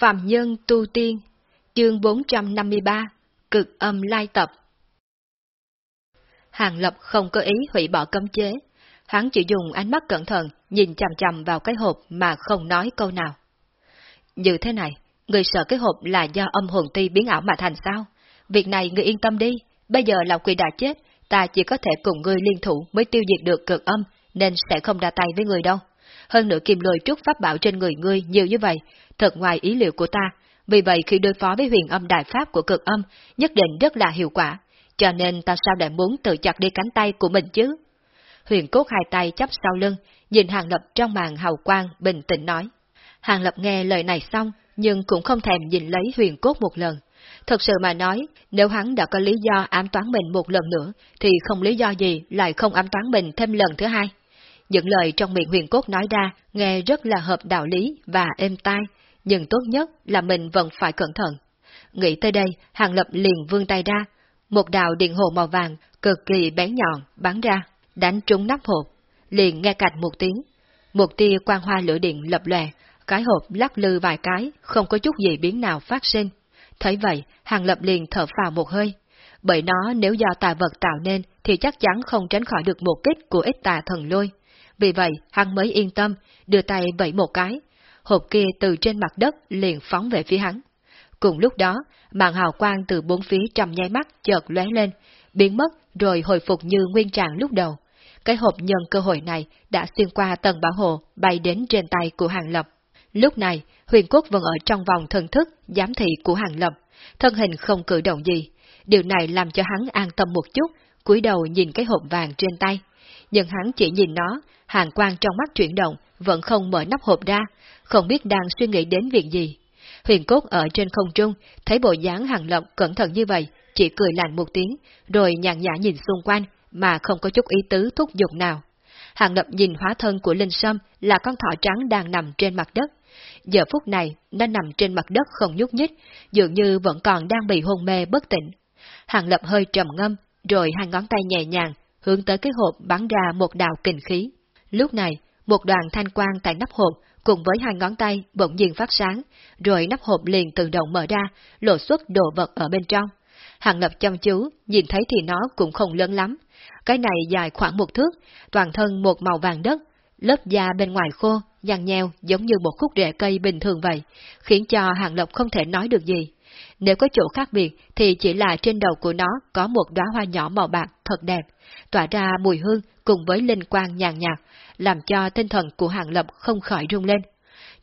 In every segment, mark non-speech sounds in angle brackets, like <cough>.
Phạm Nhân Tu Tiên, chương 453, Cực âm lai tập. Hàng Lập không có ý hủy bỏ cấm chế, hắn chỉ dùng ánh mắt cẩn thận nhìn chằm chằm vào cái hộp mà không nói câu nào. Như thế này, người sợ cái hộp là do âm hồn ti biến ảo mà thành sao? Việc này người yên tâm đi, bây giờ lão quỷ đã chết, ta chỉ có thể cùng ngươi liên thủ mới tiêu diệt được cực âm, nên sẽ không ra tay với người đâu. Hơn nữa kim lôi trúc pháp bảo trên người ngươi nhiều như vậy, thật ngoài ý liệu của ta, vì vậy khi đối phó với huyền âm đại pháp của cực âm, nhất định rất là hiệu quả, cho nên ta sao lại muốn tự chặt đi cánh tay của mình chứ? Huyền cốt hai tay chắp sau lưng, nhìn Hàng Lập trong màn hào quang, bình tĩnh nói. Hàng Lập nghe lời này xong, nhưng cũng không thèm nhìn lấy huyền cốt một lần. Thật sự mà nói, nếu hắn đã có lý do ám toán mình một lần nữa, thì không lý do gì lại không ám toán mình thêm lần thứ hai. Những lời trong miệng huyền cốt nói ra nghe rất là hợp đạo lý và êm tai, nhưng tốt nhất là mình vẫn phải cẩn thận. Nghĩ tới đây, Hàng Lập liền vươn tay ra, một đạo điện hồ màu vàng cực kỳ bén nhọn bắn ra, đánh trúng nắp hộp, liền nghe cạch một tiếng. Một tia quang hoa lửa điện lập lòe, cái hộp lắc lư vài cái, không có chút gì biến nào phát sinh. Thấy vậy, Hàng Lập liền thở phào một hơi. Bởi nó nếu do tà vật tạo nên thì chắc chắn không tránh khỏi được một kích của ít tà thần lôi. Vì vậy, hắn mới yên tâm, đưa tay vẫy một cái. Hộp kia từ trên mặt đất liền phóng về phía hắn. Cùng lúc đó, mạng hào quang từ bốn phía trong nháy mắt chợt lóe lên, biến mất rồi hồi phục như nguyên trạng lúc đầu. Cái hộp nhân cơ hội này đã xuyên qua tầng bảo hộ bay đến trên tay của Hàng Lập. Lúc này, huyền quốc vẫn ở trong vòng thần thức, giám thị của Hàng Lập, thân hình không cử động gì. Điều này làm cho hắn an tâm một chút, cúi đầu nhìn cái hộp vàng trên tay. Nhưng hắn chỉ nhìn nó, hàng quang trong mắt chuyển động, vẫn không mở nắp hộp ra, không biết đang suy nghĩ đến việc gì. Huyền cốt ở trên không trung, thấy bộ dáng hàng lập cẩn thận như vậy, chỉ cười lạnh một tiếng, rồi nhàn nhã nhìn xung quanh, mà không có chút ý tứ thúc giục nào. Hàng lập nhìn hóa thân của Linh Sâm là con thỏ trắng đang nằm trên mặt đất. Giờ phút này, nó nằm trên mặt đất không nhúc nhích, dường như vẫn còn đang bị hôn mê bất tỉnh. Hàng lập hơi trầm ngâm, rồi hai ngón tay nhẹ nhàng, hướng tới cái hộp bắn ra một đạo kình khí. Lúc này, một đoàn thanh quang tại nắp hộp cùng với hai ngón tay bỗng nhiên phát sáng, rồi nắp hộp liền tự động mở ra, lộ xuất đồ vật ở bên trong. Hàng lập chăm chú, nhìn thấy thì nó cũng không lớn lắm. Cái này dài khoảng một thước, toàn thân một màu vàng đất, lớp da bên ngoài khô, nhăn nheo giống như một khúc rễ cây bình thường vậy, khiến cho Hàng Lập không thể nói được gì. Nếu có chỗ khác biệt thì chỉ là trên đầu của nó có một đóa hoa nhỏ màu bạc thật đẹp, tỏa ra mùi hương cùng với linh quang nhàn nhạt, làm cho tinh thần của Hàng Lập không khỏi rung lên.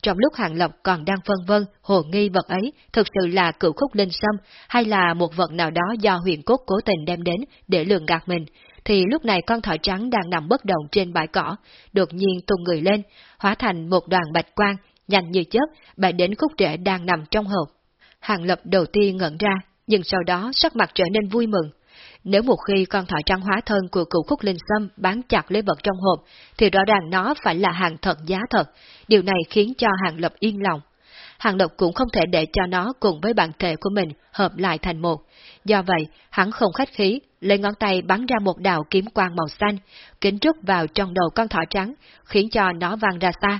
Trong lúc Hàng Lập còn đang phân vân, hồ nghi vật ấy thực sự là cựu khúc linh sâm hay là một vật nào đó do huyền cốt cố tình đem đến để lường gạt mình, thì lúc này con thỏ trắng đang nằm bất động trên bãi cỏ, đột nhiên tung người lên, hóa thành một đoàn bạch quang, nhanh như chớp, bay đến khúc rễ đang nằm trong hộp. Hàng Lập đầu tiên ngẩn ra, nhưng sau đó sắc mặt trở nên vui mừng, nếu một khi con thỏ trắng hóa thân của cựu khúc linh sâm bán chặt lấy vật trong hộp, thì rõ ràng nó phải là hàng thật giá thật. Điều này khiến cho hàng lập yên lòng. Hàng lập cũng không thể để cho nó cùng với bản thể của mình hợp lại thành một. Do vậy, hắn không khách khí, lấy ngón tay bắn ra một đạo kiếm quang màu xanh, kính rút vào trong đầu con thỏ trắng, khiến cho nó văng ra xa.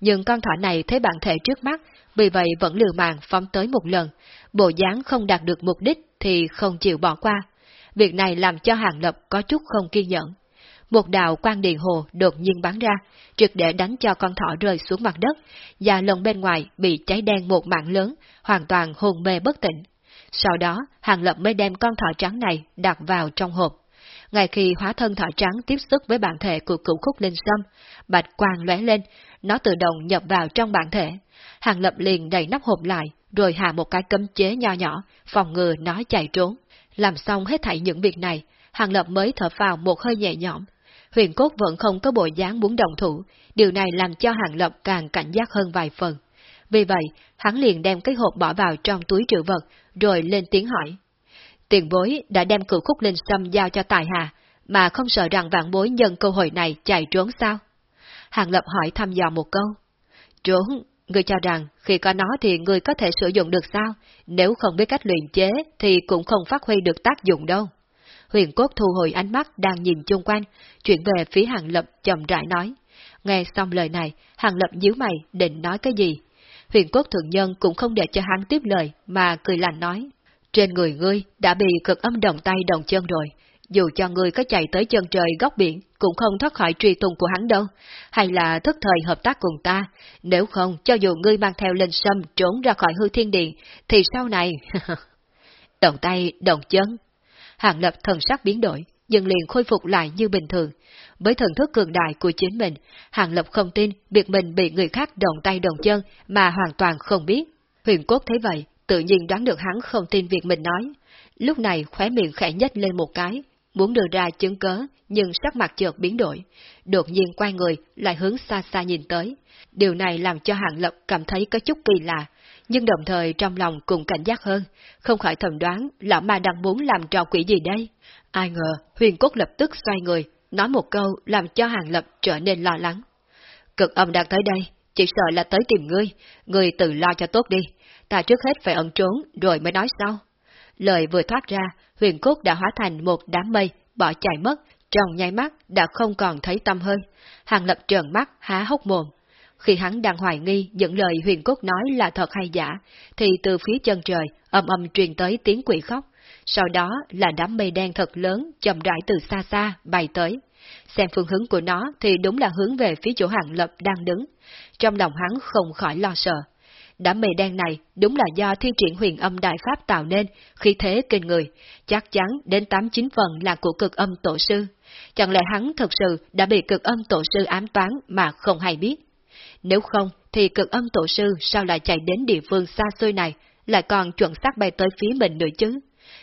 Nhưng con thỏ này thấy bản thể trước mắt, vì vậy vẫn liều mạng phóng tới một lần. Bộ dáng không đạt được mục đích thì không chịu bỏ qua. Việc này làm cho Hàng Lập có chút không kiên nhẫn. Một đạo quan điện hồ đột nhiên bắn ra, trực để đánh cho con thỏ rơi xuống mặt đất, và lồng bên ngoài bị cháy đen một mạng lớn, hoàn toàn hồn mê bất tỉnh. Sau đó, Hàng Lập mới đem con thỏ trắng này đặt vào trong hộp. Ngay khi hóa thân thỏ trắng tiếp xúc với bản thể của cửu khúc linh sâm, bạch quang lóe lên, nó tự động nhập vào trong bản thể. Hàng Lập liền đẩy nắp hộp lại, rồi hạ một cái cấm chế nho nhỏ, phòng ngừa nó chạy trốn. Làm xong hết thảy những việc này, Hàng Lập mới thở vào một hơi nhẹ nhõm. Huyền cốt vẫn không có bộ dáng muốn đồng thủ, điều này làm cho Hàng Lập càng cảnh giác hơn vài phần. Vì vậy, hắn liền đem cái hộp bỏ vào trong túi trữ vật, rồi lên tiếng hỏi. Tiền bối đã đem cửu khúc linh sâm giao cho Tài Hà, mà không sợ rằng vạn bối nhân cơ hội này chạy trốn sao? Hàng Lập hỏi thăm dò một câu. Trốn, Ngươi cho rằng khi có nó thì ngươi có thể sử dụng được sao? Nếu không biết cách luyện chế thì cũng không phát huy được tác dụng đâu. Huyền cốt thu hồi ánh mắt đang nhìn chung quanh, chuyển về phía hàng lập chậm rãi nói. Nghe xong lời này, hàng lập nhíu mày định nói cái gì? huyền cốt thượng nhân cũng không để cho hắn tiếp lời mà cười lạnh nói. Trên người ngươi đã bị cực âm động tay động chân rồi, dù cho ngươi có chạy tới chân trời góc biển, cũng không thoát khỏi truy tung của hắn đâu, hay là thức thời hợp tác cùng ta, nếu không, cho dù ngươi mang theo linh sâm trốn ra khỏi hư thiên điện, thì sau này... <laughs> động tay, động chân. Hàng lập thần sắc biến đổi, dần liền khôi phục lại như bình thường. Với thần thức cường đại của chính mình, Hàng Lập không tin việc mình bị người khác động tay động chân mà hoàn toàn không biết. Huyền Cốt thấy vậy, tự nhiên đoán được hắn không tin việc mình nói. Lúc này khóe miệng khẽ nhếch lên một cái, muốn đưa ra chứng cớ, nhưng sắc mặt chợt biến đổi. Đột nhiên quay người, lại hướng xa xa nhìn tới. Điều này làm cho Hàng Lập cảm thấy có chút kỳ lạ, nhưng đồng thời trong lòng cũng cảnh giác hơn, không khỏi thầm đoán lão ma đang muốn làm trò quỷ gì đây. Ai ngờ, huyền cốt lập tức xoay người, nói một câu làm cho Hàng Lập trở nên lo lắng. Cực âm đang tới đây, chỉ sợ là tới tìm ngươi, ngươi tự lo cho tốt đi, ta trước hết phải ẩn trốn rồi mới nói sau. Lời vừa thoát ra, huyền cốt đã hóa thành một đám mây, bỏ chạy mất, trong nháy mắt đã không còn thấy tâm hơi. Hàng lập trợn mắt, há hốc mồm. Khi hắn đang hoài nghi những lời huyền cốt nói là thật hay giả, thì từ phía chân trời âm âm truyền tới tiếng quỷ khóc, sau đó là đám mây đen thật lớn chậm rãi từ xa xa bay tới. Xem phương hướng của nó thì đúng là hướng về phía chỗ hàng lập đang đứng. Trong lòng hắn không khỏi lo sợ. Đám mây đen này đúng là do thi triển huyền âm đại pháp tạo nên, khi thế kinh người, chắc chắn đến 8-9 phần là của cực âm tổ sư. Chẳng lẽ hắn thật sự đã bị cực âm tổ sư ám toán mà không hay biết? Nếu không, thì cực âm tổ sư sao lại chạy đến địa phương xa xôi này, lại còn chuẩn xác bay tới phía mình nữa chứ?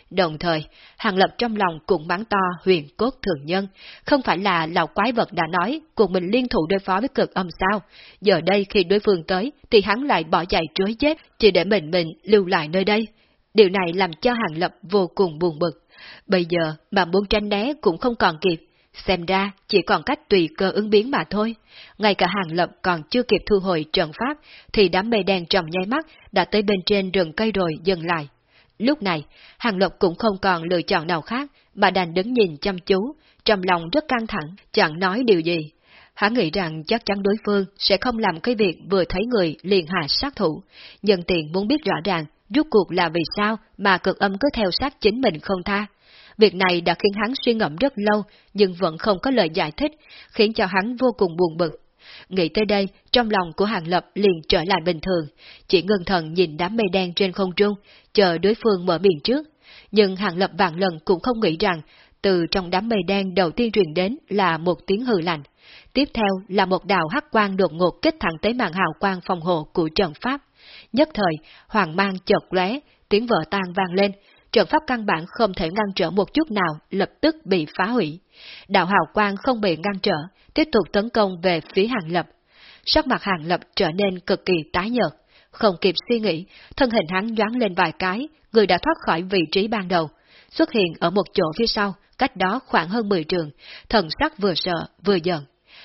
Đồng thời, Hàng Lập trong lòng cũng mắng to huyền cốt thường nhân, không phải là lão quái vật đã nói cùng mình liên thủ đối phó với cực âm sao, giờ đây khi đối phương tới thì hắn lại bỏ chạy trối chết chỉ để mình mình lưu lại nơi đây. Điều này làm cho Hàng Lập vô cùng buồn bực. Bây giờ mà muốn tranh né cũng không còn kịp, xem ra chỉ còn cách tùy cơ ứng biến mà thôi. Ngay cả Hàng Lập còn chưa kịp thu hồi trận pháp thì đám mây đen trong nháy mắt đã tới bên trên rừng cây rồi dừng lại. Lúc này, Hàng Lộc cũng không còn lựa chọn nào khác, mà đành đứng nhìn chăm chú, trong lòng rất căng thẳng, chẳng nói điều gì. Hắn nghĩ rằng chắc chắn đối phương sẽ không làm cái việc vừa thấy người liền hạ sát thủ, nhân tiện muốn biết rõ ràng rút cuộc là vì sao mà cực âm cứ theo sát chính mình không tha. Việc này đã khiến hắn suy ngẫm rất lâu, nhưng vẫn không có lời giải thích, khiến cho hắn vô cùng buồn bực. Nghĩ tới đây, trong lòng của Hàng Lập liền trở lại bình thường, chỉ ngưng thần nhìn đám mây đen trên không trung, chờ đối phương mở miệng trước. Nhưng Hàng Lập vạn lần cũng không nghĩ rằng, từ trong đám mây đen đầu tiên truyền đến là một tiếng hừ lạnh. Tiếp theo là một đạo hắc quang đột ngột kích thẳng tới màn hào quang phòng hộ của trận pháp. Nhất thời, hoàng mang chợt lóe, tiếng vỡ tan vang lên, trận pháp căn bản không thể ngăn trở một chút nào, lập tức bị phá hủy. Đạo hào quang không bị ngăn trở, tiếp tục tấn công về phía hàng lập. Sắc mặt hàng lập trở nên cực kỳ tái nhợt. Không kịp suy nghĩ, thân hình hắn doán lên vài cái, người đã thoát khỏi vị trí ban đầu, xuất hiện ở một chỗ phía sau, cách đó khoảng hơn 10 trường, thần sắc vừa sợ, vừa giận.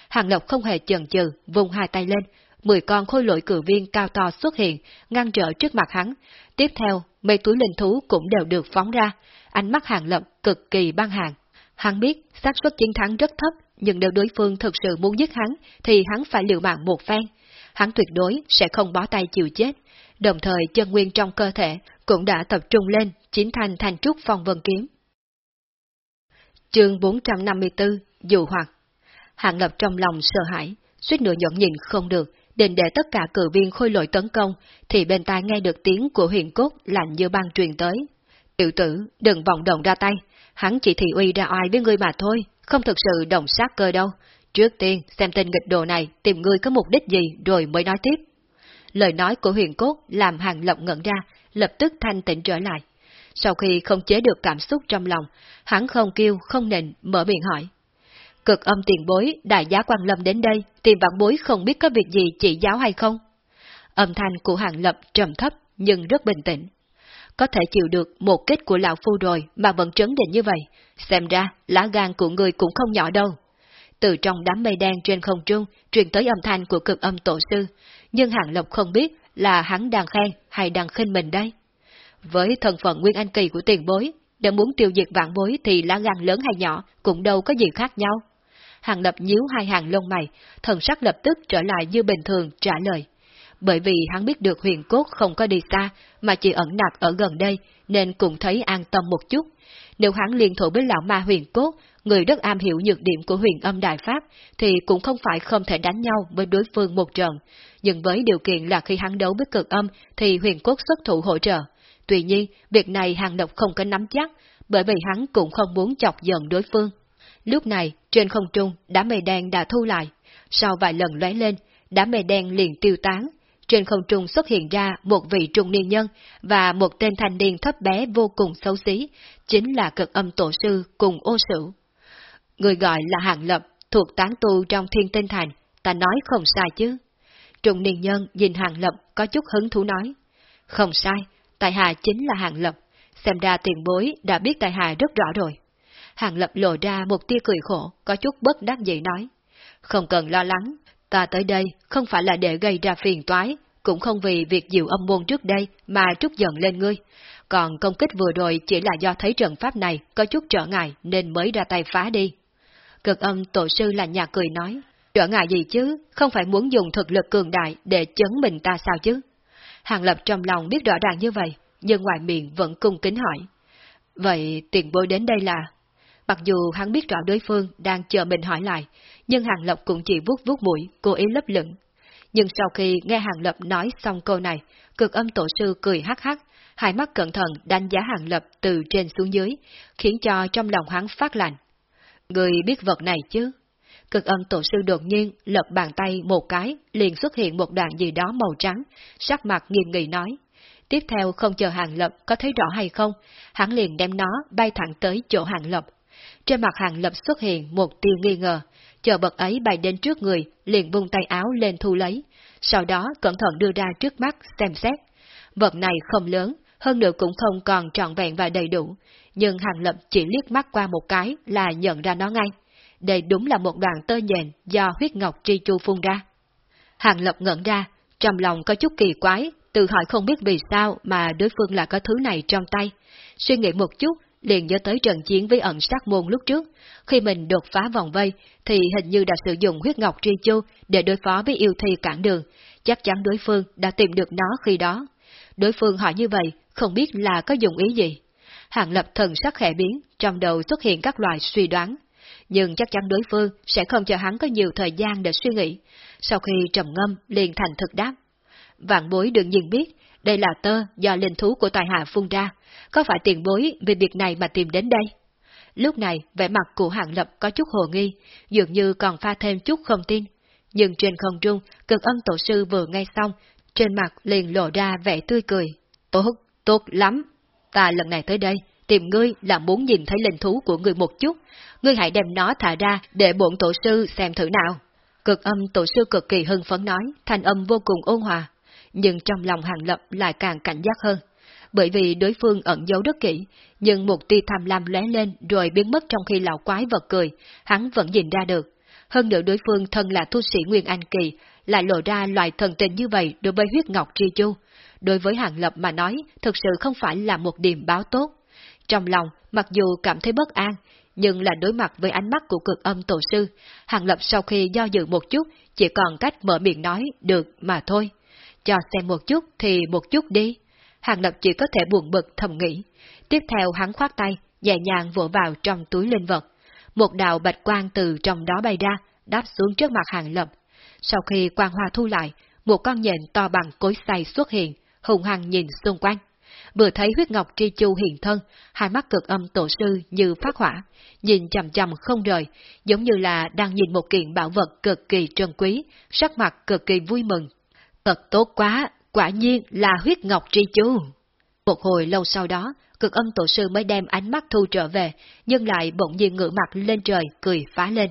Hàng Lộc không hề chần chừ, vùng hai tay lên, 10 con khôi lỗi cử viên cao to xuất hiện, ngăn trở trước mặt hắn. Tiếp theo, mấy túi linh thú cũng đều được phóng ra, ánh mắt Hàng Lập cực kỳ băng hàng. Hắn biết xác suất chiến thắng rất thấp, nhưng nếu đối phương thực sự muốn giết hắn, thì hắn phải liều mạng một phen. Hắn tuyệt đối sẽ không bó tay chịu chết, đồng thời chân nguyên trong cơ thể cũng đã tập trung lên, chiến thành thành trúc phong vân kiếm. Chương 454 Dụ hoặc Hạng lập trong lòng sợ hãi, suýt nửa nhẫn nhìn không được, định để tất cả cử viên khôi lội tấn công, thì bên tai nghe được tiếng của huyền cốt lạnh như băng truyền tới. Tiểu tử, đừng vọng động ra tay, hắn chỉ thị uy ra oai với ngươi mà thôi, không thực sự đồng sát cơ đâu. Trước tiên, xem tên nghịch đồ này tìm ngươi có mục đích gì rồi mới nói tiếp. Lời nói của huyền cốt làm hàng lộng ngẩn ra, lập tức thanh tịnh trở lại. Sau khi không chế được cảm xúc trong lòng, hắn không kêu, không nịnh, mở miệng hỏi. Cực âm tiền bối, đại giá quan lâm đến đây, tìm vạn bối không biết có việc gì chỉ giáo hay không? Âm thanh của hàng lập trầm thấp, nhưng rất bình tĩnh. Có thể chịu được một kết của lão phu rồi mà vẫn trấn định như vậy, xem ra lá gan của người cũng không nhỏ đâu. Từ trong đám mây đen trên không trung truyền tới âm thanh của cực âm tổ sư, nhưng Hàng Lộc không biết là hắn đang khen hay đang khinh mình đây. Với thân phận nguyên anh kỳ của tiền bối, đã muốn tiêu diệt vạn bối thì lá gan lớn hay nhỏ cũng đâu có gì khác nhau. Hàng Lập nhíu hai hàng lông mày, thần sắc lập tức trở lại như bình thường trả lời. bởi vì hắn biết được huyền cốt không có đi xa, mà chỉ ẩn nặc ở gần đây, nên cũng thấy an tâm một chút. Nếu hắn liên thủ với lão ma huyền cốt, người rất am hiểu nhược điểm của huyền âm đại pháp, thì cũng không phải không thể đánh nhau với đối phương một trận. Nhưng với điều kiện là khi hắn đấu với cực âm, thì huyền cốt xuất thủ hỗ trợ. Tuy nhiên, việc này hàng độc không có nắm chắc, bởi vì hắn cũng không muốn chọc giận đối phương. Lúc này, trên không trung, đám mây đen đã thu lại. Sau vài lần lóe lên, đám mây đen liền tiêu tán. Trên không trung xuất hiện ra một vị trung niên nhân và một tên thanh niên thấp bé vô cùng xấu xí, chính là cực âm tổ sư cùng ô sử. Người gọi là Hạng Lập, thuộc tán tu trong thiên tinh thành, ta nói không sai chứ. Trung niên nhân nhìn Hạng Lập có chút hứng thú nói. Không sai, tài hạ chính là Hạng Lập, xem ra tiền bối đã biết tài hạ rất rõ rồi. Hàng Lập lộ ra một tia cười khổ, có chút bất đắc dĩ nói. Không cần lo lắng, ta tới đây không phải là để gây ra phiền toái, cũng không vì việc diệu âm môn trước đây mà trút giận lên ngươi. Còn công kích vừa rồi chỉ là do thấy trận pháp này có chút trở ngại nên mới ra tay phá đi. Cực âm tổ sư là nhà cười nói, trở ngại gì chứ, không phải muốn dùng thực lực cường đại để chấn mình ta sao chứ? Hàng Lập trong lòng biết rõ ràng như vậy, nhưng ngoài miệng vẫn cung kính hỏi. Vậy tiền bối đến đây là... Mặc dù hắn biết rõ đối phương đang chờ mình hỏi lại, nhưng Hàng Lập cũng chỉ vuốt vuốt mũi, cố ý lấp lửng. Nhưng sau khi nghe Hàng Lập nói xong câu này, cực âm tổ sư cười hắc hắc, hai mắt cẩn thận đánh giá Hàng Lập từ trên xuống dưới, khiến cho trong lòng hắn phát lạnh. Người biết vật này chứ? Cực âm tổ sư đột nhiên lật bàn tay một cái, liền xuất hiện một đoạn gì đó màu trắng, sắc mặt nghiêm nghị nói. Tiếp theo không chờ Hàng Lập có thấy rõ hay không, hắn liền đem nó bay thẳng tới chỗ Hàng Lập. Trên mặt Hàng Lập xuất hiện một tia nghi ngờ, chờ bậc ấy bay đến trước người, liền vung tay áo lên thu lấy, sau đó cẩn thận đưa ra trước mắt xem xét. Vật này không lớn, hơn nữa cũng không còn trọn vẹn và đầy đủ, nhưng Hàng Lập chỉ liếc mắt qua một cái là nhận ra nó ngay. Đây đúng là một đoàn tơ nhện do huyết ngọc tri chu phun ra. Hàng Lập ngẩn ra, trong lòng có chút kỳ quái, tự hỏi không biết vì sao mà đối phương lại có thứ này trong tay. Suy nghĩ một chút, liền nhớ tới trận chiến với ẩn sát môn lúc trước. Khi mình đột phá vòng vây, thì hình như đã sử dụng huyết ngọc tri chu để đối phó với yêu thi cản đường. Chắc chắn đối phương đã tìm được nó khi đó. Đối phương hỏi như vậy, không biết là có dùng ý gì. Hàng lập thần sắc khẽ biến, trong đầu xuất hiện các loại suy đoán. Nhưng chắc chắn đối phương sẽ không cho hắn có nhiều thời gian để suy nghĩ. Sau khi trầm ngâm, liền thành thực đáp. Vạn bối đương nhiên biết, đây là tơ do linh thú của tài hạ phun ra, có phải tiền bối vì việc này mà tìm đến đây? Lúc này, vẻ mặt của hạng lập có chút hồ nghi, dường như còn pha thêm chút không tin. Nhưng trên không trung, cực âm tổ sư vừa nghe xong, trên mặt liền lộ ra vẻ tươi cười. Tốt, tốt lắm. Ta lần này tới đây, tìm ngươi là muốn nhìn thấy linh thú của ngươi một chút. Ngươi hãy đem nó thả ra để bổn tổ sư xem thử nào. Cực âm tổ sư cực kỳ hưng phấn nói, thành âm vô cùng ôn hòa nhưng trong lòng hàng lập lại càng cảnh giác hơn. Bởi vì đối phương ẩn giấu rất kỹ, nhưng một tia tham lam lóe lên rồi biến mất trong khi lão quái vật cười, hắn vẫn nhìn ra được. Hơn nữa đối phương thân là tu sĩ Nguyên Anh Kỳ, lại lộ ra loại thần tình như vậy đối với huyết ngọc tri chu. Đối với hàng lập mà nói, thực sự không phải là một điểm báo tốt. Trong lòng, mặc dù cảm thấy bất an, nhưng là đối mặt với ánh mắt của cực âm tổ sư, hàng lập sau khi do dự một chút, chỉ còn cách mở miệng nói được mà thôi cho xem một chút thì một chút đi. Hàng Lập chỉ có thể buồn bực thầm nghĩ. Tiếp theo hắn khoát tay, nhẹ nhàng vỗ vào trong túi linh vật. Một đạo bạch quang từ trong đó bay ra, đáp xuống trước mặt Hàng Lập. Sau khi quang hoa thu lại, một con nhện to bằng cối xay xuất hiện, hùng hăng nhìn xung quanh. Vừa thấy huyết ngọc tri chu hiện thân, hai mắt cực âm tổ sư như phát hỏa, nhìn chầm chầm không rời, giống như là đang nhìn một kiện bảo vật cực kỳ trân quý, sắc mặt cực kỳ vui mừng, Thật tốt quá, quả nhiên là huyết ngọc tri chu. Một hồi lâu sau đó, cực âm tổ sư mới đem ánh mắt thu trở về, nhưng lại bỗng nhiên ngửa mặt lên trời, cười phá lên.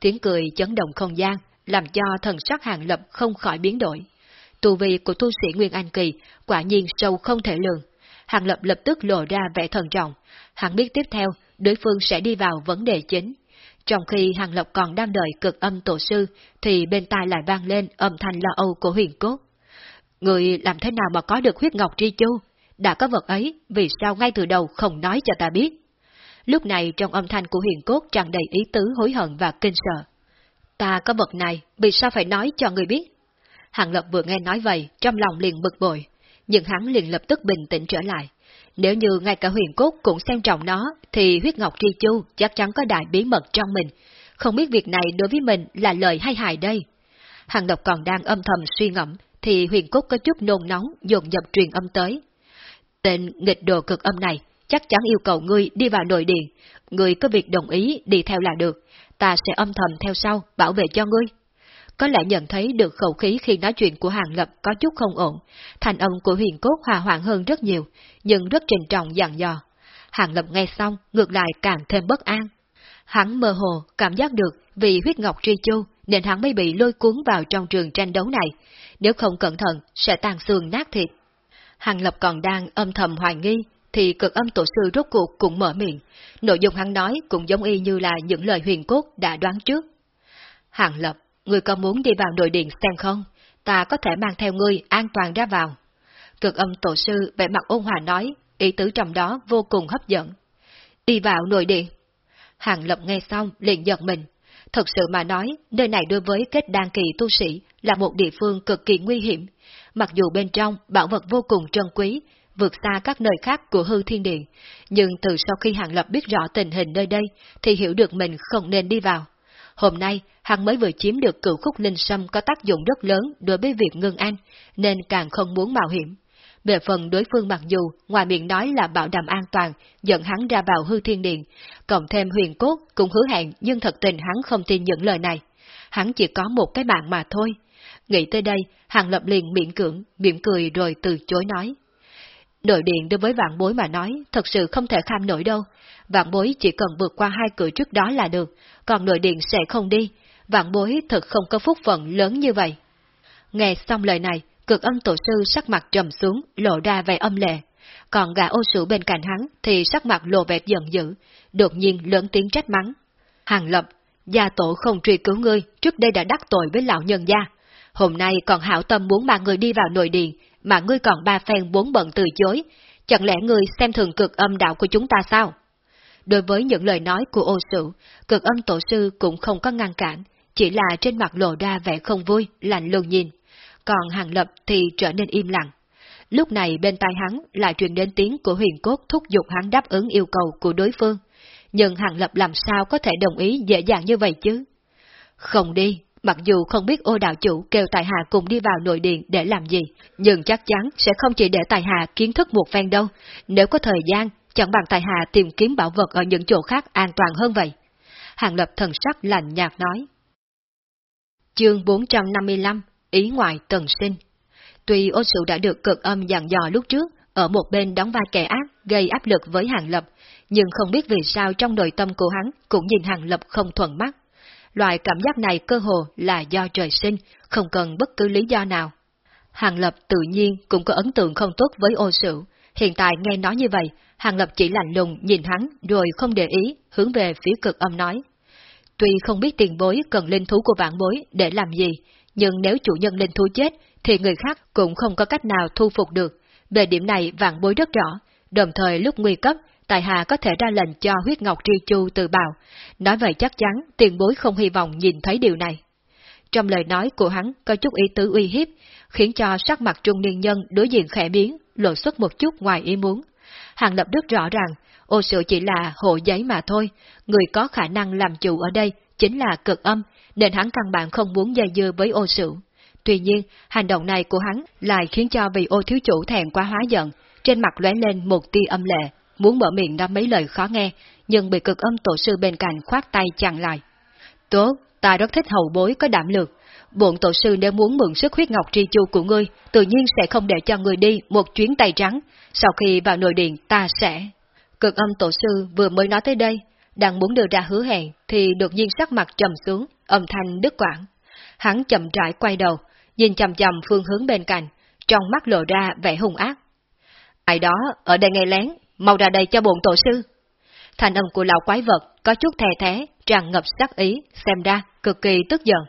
Tiếng cười chấn động không gian, làm cho thần sắc hàng lập không khỏi biến đổi. tù vi của tu sĩ Nguyên Anh Kỳ quả nhiên sâu không thể lường. Hàng lập lập tức lộ ra vẻ thần trọng. Hắn biết tiếp theo, đối phương sẽ đi vào vấn đề chính. Trong khi Hàng lộc còn đang đợi cực âm tổ sư, thì bên tai lại vang lên âm thanh lo âu của huyền cốt. Người làm thế nào mà có được huyết ngọc tri chu? Đã có vật ấy, vì sao ngay từ đầu không nói cho ta biết? Lúc này trong âm thanh của huyền cốt tràn đầy ý tứ hối hận và kinh sợ. Ta có vật này, vì sao phải nói cho người biết? Hàng Lập vừa nghe nói vậy, trong lòng liền bực bội, nhưng hắn liền lập tức bình tĩnh trở lại. Nếu như ngay cả huyền cốt cũng xem trọng nó, thì huyết ngọc tri chu chắc chắn có đại bí mật trong mình. Không biết việc này đối với mình là lợi hay hại đây. Hàng Lập còn đang âm thầm suy ngẫm, thì huyền cốt có chút nôn nóng dồn dập truyền âm tới. Tên nghịch đồ cực âm này chắc chắn yêu cầu ngươi đi vào nội điện, ngươi có việc đồng ý đi theo là được, ta sẽ âm thầm theo sau bảo vệ cho ngươi. Có lẽ nhận thấy được khẩu khí khi nói chuyện của Hàng Lập có chút không ổn, thành âm của huyền cốt hòa hoãn hơn rất nhiều, nhưng rất trình trọng dặn dò. Hàng Lập nghe xong, ngược lại càng thêm bất an. Hắn mơ hồ cảm giác được vì huyết ngọc tri chu nên hắn mới bị lôi cuốn vào trong trường tranh đấu này, nếu không cẩn thận sẽ tan xương nát thịt. Hàng Lập còn đang âm thầm hoài nghi, thì cực âm tổ sư rốt cuộc cũng mở miệng. Nội dung hắn nói cũng giống y như là những lời huyền cốt đã đoán trước. Hàng Lập, ngươi có muốn đi vào nội điện xem không? Ta có thể mang theo ngươi an toàn ra vào. Cực âm tổ sư vẻ mặt ôn hòa nói, ý tứ trong đó vô cùng hấp dẫn. Đi vào nội điện. Hàng Lập nghe xong liền giật mình. Thật sự mà nói, nơi này đối với kết đan kỳ tu sĩ là một địa phương cực kỳ nguy hiểm. Mặc dù bên trong bảo vật vô cùng trân quý, vượt xa các nơi khác của hư thiên điện, nhưng từ sau khi Hàng Lập biết rõ tình hình nơi đây, thì hiểu được mình không nên đi vào. Hôm nay, hắn mới vừa chiếm được cửu khúc linh sâm có tác dụng rất lớn đối với việc ngưng an, nên càng không muốn mạo hiểm. Về phần đối phương mặc dù ngoài miệng nói là bảo đảm an toàn, dẫn hắn ra vào hư thiên điện, cộng thêm huyền cốt cũng hứa hẹn nhưng thật tình hắn không tin những lời này. Hắn chỉ có một cái mạng mà thôi. Nghĩ tới đây, Hàng Lập liền miệng cưỡng, miệng cười rồi từ chối nói. Nội điện đối với vạn bối mà nói, thật sự không thể kham nổi đâu. Vạn bối chỉ cần vượt qua hai cửa trước đó là được, còn nội điện sẽ không đi. Vạn bối thật không có phúc phận lớn như vậy. Nghe xong lời này, cực âm tổ sư sắc mặt trầm xuống, lộ ra vẻ âm lệ. Còn gã ô sử bên cạnh hắn thì sắc mặt lộ vẻ giận dữ, đột nhiên lớn tiếng trách mắng. Hàng lập, gia tổ không truy cứu ngươi, trước đây đã đắc tội với lão nhân gia. Hôm nay còn hảo tâm muốn mang người đi vào nội điện, mà ngươi còn ba phen bốn bận từ chối, chẳng lẽ ngươi xem thường cực âm đạo của chúng ta sao? Đối với những lời nói của ô sử, cực âm tổ sư cũng không có ngăn cản, chỉ là trên mặt lộ ra vẻ không vui, lạnh lùng nhìn. Còn hàng lập thì trở nên im lặng. Lúc này bên tai hắn lại truyền đến tiếng của huyền cốt thúc giục hắn đáp ứng yêu cầu của đối phương. Nhưng hàng lập làm sao có thể đồng ý dễ dàng như vậy chứ? Không đi, Mặc dù không biết ô đạo chủ kêu Tài Hà cùng đi vào nội điện để làm gì, nhưng chắc chắn sẽ không chỉ để Tài Hà kiến thức một phen đâu. Nếu có thời gian, chẳng bằng Tài Hà tìm kiếm bảo vật ở những chỗ khác an toàn hơn vậy. Hàng lập thần sắc lạnh nhạt nói. Chương 455 Ý ngoại tần sinh Tuy ô sự đã được cực âm dặn dò lúc trước, ở một bên đóng vai kẻ ác, gây áp lực với hàng lập, nhưng không biết vì sao trong nội tâm của hắn cũng nhìn hàng lập không thuận mắt. Loại cảm giác này cơ hồ là do trời sinh, không cần bất cứ lý do nào. Hàng Lập tự nhiên cũng có ấn tượng không tốt với ô sử. Hiện tại nghe nói như vậy, Hàng Lập chỉ lạnh lùng nhìn hắn rồi không để ý, hướng về phía cực âm nói. Tuy không biết tiền bối cần linh thú của vạn bối để làm gì, nhưng nếu chủ nhân linh thú chết, thì người khác cũng không có cách nào thu phục được. Về điểm này vạn bối rất rõ, đồng thời lúc nguy cấp, Tại Hà có thể ra lệnh cho huyết ngọc tri chu từ bào, nói vậy chắc chắn tiền bối không hy vọng nhìn thấy điều này. Trong lời nói của hắn có chút ý tứ uy hiếp, khiến cho sắc mặt trung niên nhân đối diện khẽ biến, lộ xuất một chút ngoài ý muốn. Hàng lập đức rõ ràng, ô sự chỉ là hộ giấy mà thôi, người có khả năng làm chủ ở đây chính là cực âm, nên hắn căn bản không muốn dây dưa với ô sự. Tuy nhiên, hành động này của hắn lại khiến cho vị ô thiếu chủ thẹn quá hóa giận, trên mặt lóe lên một tia âm lệ, muốn mở miệng nói mấy lời khó nghe, nhưng bị cực âm tổ sư bên cạnh khoát tay chặn lại. Tốt, ta rất thích hậu bối có đảm lược. Bộn tổ sư nếu muốn mượn sức huyết ngọc tri chu của ngươi, tự nhiên sẽ không để cho người đi một chuyến tay trắng. Sau khi vào nội điện, ta sẽ... Cực âm tổ sư vừa mới nói tới đây, đang muốn đưa ra hứa hẹn, thì đột nhiên sắc mặt trầm xuống, âm thanh đứt quãng. Hắn chậm rãi quay đầu, nhìn chầm chầm phương hướng bên cạnh, trong mắt lộ ra vẻ hung ác. Ai đó, ở đây nghe lén, mau ra đây cho bổn tổ sư. Thành âm của lão quái vật có chút thè thế, tràn ngập sắc ý, xem ra cực kỳ tức giận.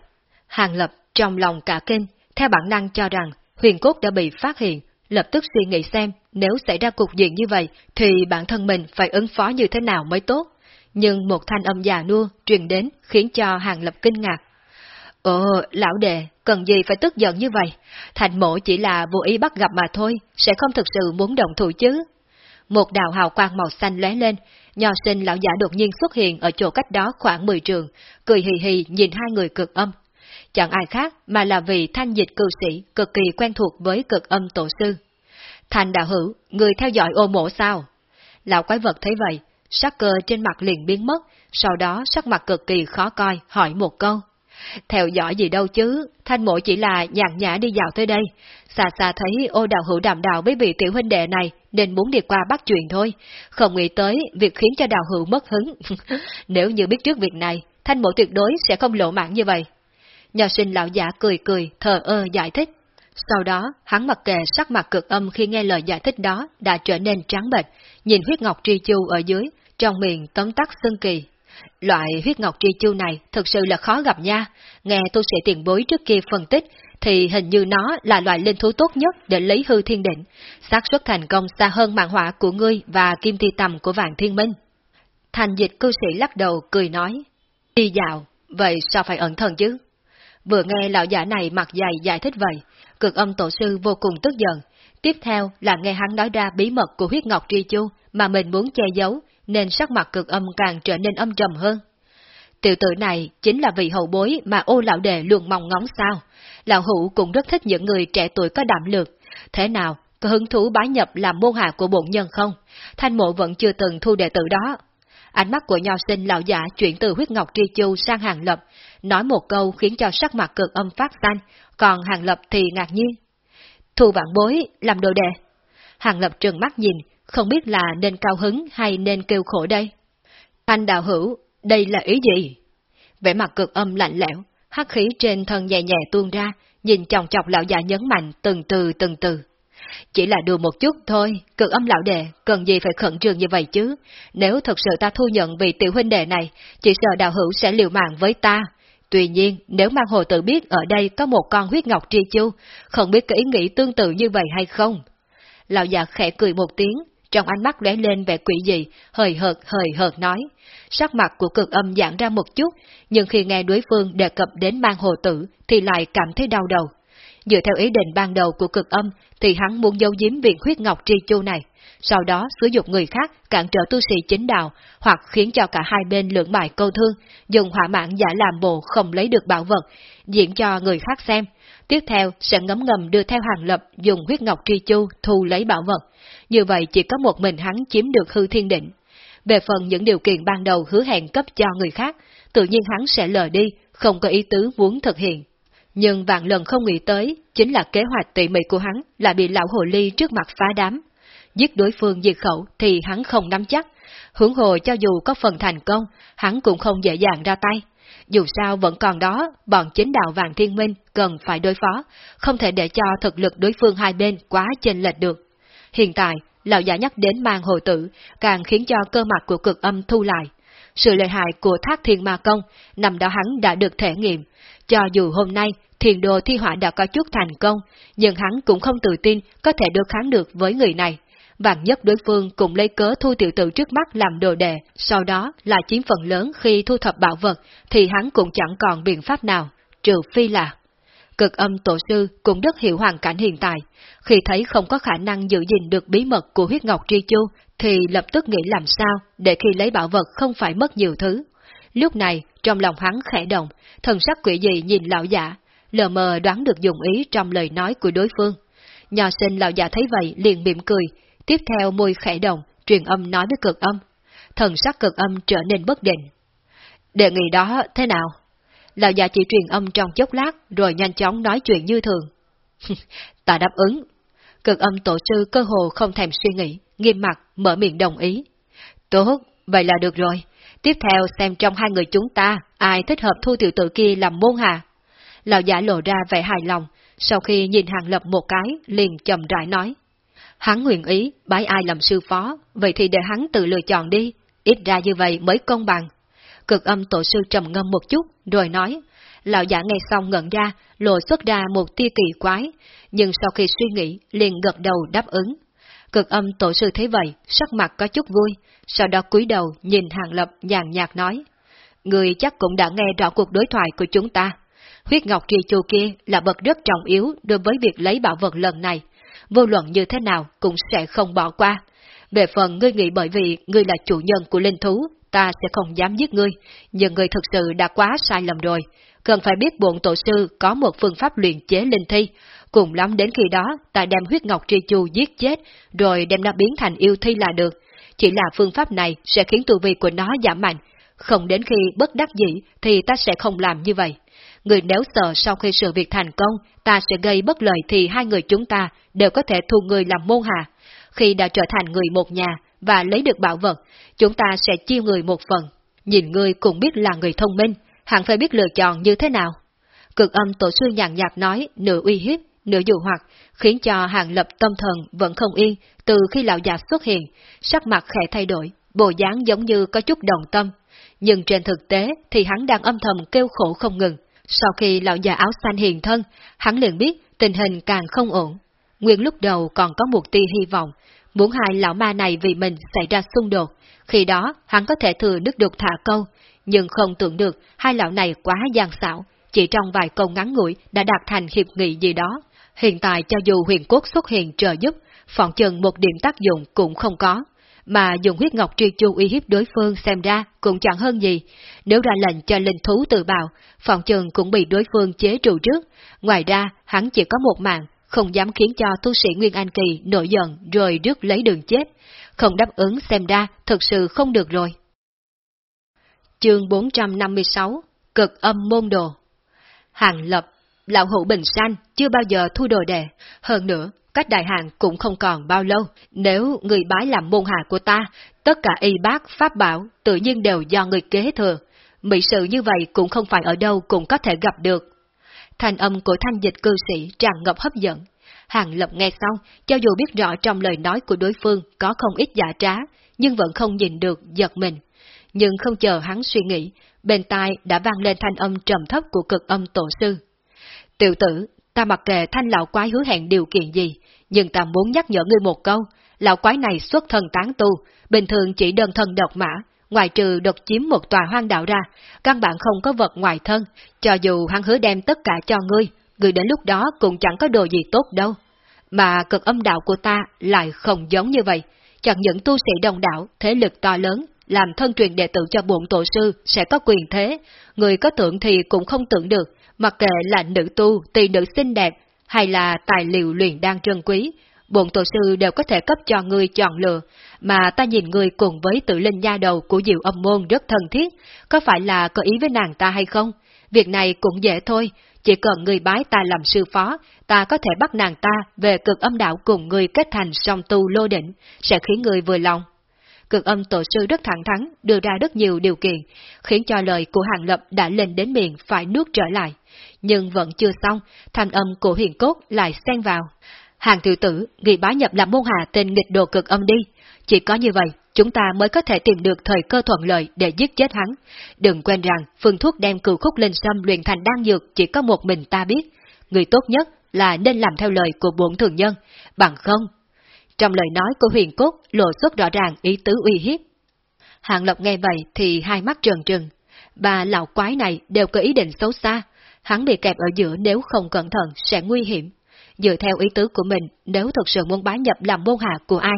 Hàng lập trong lòng cả kinh, theo bản năng cho rằng huyền cốt đã bị phát hiện, lập tức suy nghĩ xem nếu xảy ra cục diện như vậy thì bản thân mình phải ứng phó như thế nào mới tốt. Nhưng một thanh âm già nua truyền đến khiến cho hàng lập kinh ngạc. Ồ, lão đệ, cần gì phải tức giận như vậy? Thành mộ chỉ là vô ý bắt gặp mà thôi, sẽ không thực sự muốn động thủ chứ. Một đạo hào quang màu xanh lóe lên, nho sinh lão giả đột nhiên xuất hiện ở chỗ cách đó khoảng 10 trường, cười hì hì nhìn hai người cực âm. Chẳng ai khác mà là vị thanh dịch cư sĩ cực kỳ quen thuộc với cực âm tổ sư. Thành đạo hữu, người theo dõi ô mộ sao? Lão quái vật thấy vậy, sắc cơ trên mặt liền biến mất, sau đó sắc mặt cực kỳ khó coi, hỏi một câu. Theo dõi gì đâu chứ, thanh mộ chỉ là nhàn nhã đi dạo tới đây. Xa xa thấy ô đạo hữu đàm đạo với vị tiểu huynh đệ này nên muốn đi qua bắt chuyện thôi. Không nghĩ tới việc khiến cho đạo hữu mất hứng. <laughs> Nếu như biết trước việc này, thanh mộ tuyệt đối sẽ không lộ mạng như vậy. Nhà sinh lão giả cười cười, thờ ơ giải thích. Sau đó, hắn mặc kệ sắc mặt cực âm khi nghe lời giải thích đó đã trở nên trắng bệch, nhìn huyết ngọc tri chu ở dưới, trong miệng tấm tắc xưng kỳ. Loại huyết ngọc tri chu này thật sự là khó gặp nha, nghe tu sĩ tiền bối trước kia phân tích, thì hình như nó là loại linh thú tốt nhất để lấy hư thiên định, xác suất thành công xa hơn mạng họa của ngươi và kim thi tầm của vạn thiên minh. Thành dịch cư sĩ lắc đầu cười nói, đi dạo, vậy sao phải ẩn thân chứ? Vừa nghe lão giả này mặt dày giải thích vậy, cực âm tổ sư vô cùng tức giận. Tiếp theo là nghe hắn nói ra bí mật của huyết ngọc tri chu mà mình muốn che giấu, nên sắc mặt cực âm càng trở nên âm trầm hơn. Tiểu tử này chính là vị hậu bối mà ô lão đệ luôn mong ngóng sao. Lão hữu cũng rất thích những người trẻ tuổi có đảm lược. Thế nào, có hứng thú bái nhập làm môn hạ của bổn nhân không? Thanh mộ vẫn chưa từng thu đệ tử đó. Ánh mắt của nho sinh lão giả chuyển từ huyết ngọc tri chu sang hàng lập, nói một câu khiến cho sắc mặt cực âm phát xanh, còn hàng lập thì ngạc nhiên. Thu vạn bối, làm đồ đệ. Hàng lập trừng mắt nhìn, không biết là nên cao hứng hay nên kêu khổ đây. Anh đạo hữu, đây là ý gì? Vẻ mặt cực âm lạnh lẽo, hắc khí trên thân nhẹ nhẹ tuôn ra, nhìn chòng chọc lão già nhấn mạnh từng từ từng từ. Chỉ là đùa một chút thôi, cực âm lão đệ, cần gì phải khẩn trương như vậy chứ? Nếu thật sự ta thu nhận vị tiểu huynh đệ này, chỉ sợ đạo hữu sẽ liều mạng với ta. Tuy nhiên, nếu mang hồ tự biết ở đây có một con huyết ngọc tri chu, không biết có ý nghĩ tương tự như vậy hay không? Lão già khẽ cười một tiếng, trong ánh mắt lóe lên vẻ quỷ dị, hời hợt hời hợt nói. Sắc mặt của cực âm giãn ra một chút, nhưng khi nghe đối phương đề cập đến mang hồ tử thì lại cảm thấy đau đầu. Dựa theo ý định ban đầu của cực âm thì hắn muốn giấu giếm viện huyết ngọc tri chu này, sau đó sử dụng người khác cản trở tu sĩ chính đạo hoặc khiến cho cả hai bên lưỡng bại câu thương, dùng hỏa mạng giả làm bộ không lấy được bảo vật, diễn cho người khác xem. Tiếp theo sẽ ngấm ngầm đưa theo hàng lập dùng huyết ngọc tri chu thu lấy bảo vật. Như vậy chỉ có một mình hắn chiếm được hư thiên định. Về phần những điều kiện ban đầu hứa hẹn cấp cho người khác, tự nhiên hắn sẽ lờ đi, không có ý tứ muốn thực hiện. Nhưng vạn lần không nghĩ tới, chính là kế hoạch tỉ mỉ của hắn là bị lão hồ ly trước mặt phá đám. Giết đối phương diệt khẩu thì hắn không nắm chắc, hướng hồ cho dù có phần thành công, hắn cũng không dễ dàng ra tay. Dù sao vẫn còn đó, bọn chính đạo vàng thiên minh cần phải đối phó, không thể để cho thực lực đối phương hai bên quá chênh lệch được. Hiện tại, lão giả nhắc đến mang hồ tử, càng khiến cho cơ mặt của cực âm thu lại. Sự lợi hại của thác thiên ma công, nằm đó hắn đã được thể nghiệm. Cho dù hôm nay thiền đồ thi họa đã có chút thành công, nhưng hắn cũng không tự tin có thể đối kháng được với người này. Vạn nhất đối phương cũng lấy cớ thu tiểu tử trước mắt làm đồ đệ, sau đó là chiếm phần lớn khi thu thập bảo vật, thì hắn cũng chẳng còn biện pháp nào, trừ phi là. Cực âm tổ sư cũng rất hiểu hoàn cảnh hiện tại, khi thấy không có khả năng giữ gìn được bí mật của huyết ngọc tri chu, thì lập tức nghĩ làm sao để khi lấy bảo vật không phải mất nhiều thứ. Lúc này, trong lòng hắn khẽ động, thần sắc quỷ dị nhìn lão giả, lờ mờ đoán được dùng ý trong lời nói của đối phương. Nhà sinh lão giả thấy vậy liền mỉm cười, tiếp theo môi khẽ động, truyền âm nói với cực âm. Thần sắc cực âm trở nên bất định. Đề nghị đó thế nào? Lão già chỉ truyền âm trong chốc lát rồi nhanh chóng nói chuyện như thường. <laughs> Ta đáp ứng. Cực âm tổ sư cơ hồ không thèm suy nghĩ, nghiêm mặt, mở miệng đồng ý. Tốt, vậy là được rồi. Tiếp theo xem trong hai người chúng ta, ai thích hợp thu tiểu tử kia làm môn hạ lão giả lộ ra vẻ hài lòng, sau khi nhìn hàng lập một cái, liền chậm rãi nói. Hắn nguyện ý, bái ai làm sư phó, vậy thì để hắn tự lựa chọn đi, ít ra như vậy mới công bằng. Cực âm tổ sư trầm ngâm một chút, rồi nói, lão giả nghe xong ngẩn ra, lộ xuất ra một tia kỳ quái, nhưng sau khi suy nghĩ, liền gật đầu đáp ứng. Cực âm tổ sư thấy vậy, sắc mặt có chút vui, sau đó cúi đầu nhìn hàng lập nhàn nhạt nói, Người chắc cũng đã nghe rõ cuộc đối thoại của chúng ta huyết ngọc tri chu kia là bậc rất trọng yếu đối với việc lấy bảo vật lần này, vô luận như thế nào cũng sẽ không bỏ qua. Về phần ngươi nghĩ bởi vì ngươi là chủ nhân của linh thú, ta sẽ không dám giết ngươi, nhưng ngươi thực sự đã quá sai lầm rồi. Cần phải biết bộn tổ sư có một phương pháp luyện chế linh thi, cùng lắm đến khi đó ta đem huyết ngọc tri chu giết chết, rồi đem nó biến thành yêu thi là được. Chỉ là phương pháp này sẽ khiến tu vi của nó giảm mạnh, không đến khi bất đắc dĩ thì ta sẽ không làm như vậy. Người nếu sợ sau khi sự việc thành công, ta sẽ gây bất lợi thì hai người chúng ta đều có thể thu người làm môn hạ. Khi đã trở thành người một nhà và lấy được bảo vật, chúng ta sẽ chia người một phần. Nhìn ngươi cũng biết là người thông minh, hẳn phải biết lựa chọn như thế nào. Cực âm tổ sư nhàn nhạt nói nửa uy hiếp, nửa dụ hoặc, khiến cho hàng lập tâm thần vẫn không yên từ khi lão già xuất hiện, sắc mặt khẽ thay đổi, bộ dáng giống như có chút đồng tâm. Nhưng trên thực tế thì hắn đang âm thầm kêu khổ không ngừng. Sau khi lão già áo xanh hiện thân, hắn liền biết tình hình càng không ổn. Nguyên lúc đầu còn có một tia hy vọng, muốn hai lão ma này vì mình xảy ra xung đột. Khi đó, hắn có thể thừa nước đục thả câu, nhưng không tưởng được hai lão này quá gian xảo, chỉ trong vài câu ngắn ngủi đã đạt thành hiệp nghị gì đó. Hiện tại cho dù huyền Quốc xuất hiện trợ giúp, phỏng chừng một điểm tác dụng cũng không có, mà dùng huyết ngọc tri chu uy hiếp đối phương xem ra cũng chẳng hơn gì. Nếu ra lệnh cho linh thú tự bào, phỏng chừng cũng bị đối phương chế trụ trước. Ngoài ra, hắn chỉ có một mạng, không dám khiến cho tu sĩ Nguyên An Kỳ nổi giận rồi rước lấy đường chết. Không đáp ứng xem ra thực sự không được rồi. Chương 456 Cực âm môn đồ Hàng lập, lão hữu bình sanh chưa bao giờ thu đồ đệ, hơn nữa cách đại hàng cũng không còn bao lâu, nếu người bái làm môn hạ của ta, tất cả y bác, pháp bảo tự nhiên đều do người kế thừa. Mỹ sự như vậy cũng không phải ở đâu cũng có thể gặp được thanh âm của thanh dịch cư sĩ tràn ngập hấp dẫn. Hàng lập nghe xong, cho dù biết rõ trong lời nói của đối phương có không ít giả trá, nhưng vẫn không nhìn được, giật mình. Nhưng không chờ hắn suy nghĩ, bên tai đã vang lên thanh âm trầm thấp của cực âm tổ sư. Tiểu tử, ta mặc kệ thanh lão quái hứa hẹn điều kiện gì, nhưng ta muốn nhắc nhở ngươi một câu, lão quái này xuất thân tán tu, bình thường chỉ đơn thân độc mã, ngoài trừ đột chiếm một tòa hoang đạo ra, căn bản không có vật ngoài thân, cho dù hắn hứa đem tất cả cho ngươi, ngươi đến lúc đó cũng chẳng có đồ gì tốt đâu. Mà cực âm đạo của ta lại không giống như vậy, chẳng những tu sĩ đồng đạo, thế lực to lớn, làm thân truyền đệ tử cho bổn tổ sư sẽ có quyền thế, người có tưởng thì cũng không tưởng được, mặc kệ là nữ tu, tỳ nữ xinh đẹp, hay là tài liệu luyện đan trân quý, bổn tổ sư đều có thể cấp cho ngươi chọn lựa, mà ta nhìn ngươi cùng với tự linh nha đầu của diệu âm môn rất thân thiết, có phải là có ý với nàng ta hay không? Việc này cũng dễ thôi, chỉ cần ngươi bái ta làm sư phó, ta có thể bắt nàng ta về cực âm đạo cùng ngươi kết thành song tu lô đỉnh, sẽ khiến ngươi vừa lòng. Cực âm tổ sư rất thẳng thắn, đưa ra rất nhiều điều kiện, khiến cho lời của Hàng Lập đã lên đến miệng phải nuốt trở lại. Nhưng vẫn chưa xong, thanh âm của huyền cốt lại xen vào. Hàng tiểu tử, ghi bá nhập làm môn hạ tên nghịch đồ cực âm đi. Chỉ có như vậy, chúng ta mới có thể tìm được thời cơ thuận lợi để giết chết hắn. Đừng quên rằng, phương thuốc đem cừu khúc lên sâm luyện thành đan dược chỉ có một mình ta biết. Người tốt nhất là nên làm theo lời của bổn thường nhân, bằng không. Trong lời nói của huyền cốt lộ xuất rõ ràng ý tứ uy hiếp. Hạng Lộc nghe vậy thì hai mắt trần trừng. Ba lão quái này đều có ý định xấu xa. Hắn bị kẹp ở giữa nếu không cẩn thận sẽ nguy hiểm. Dựa theo ý tứ của mình, nếu thật sự muốn bái nhập làm môn hạ của ai,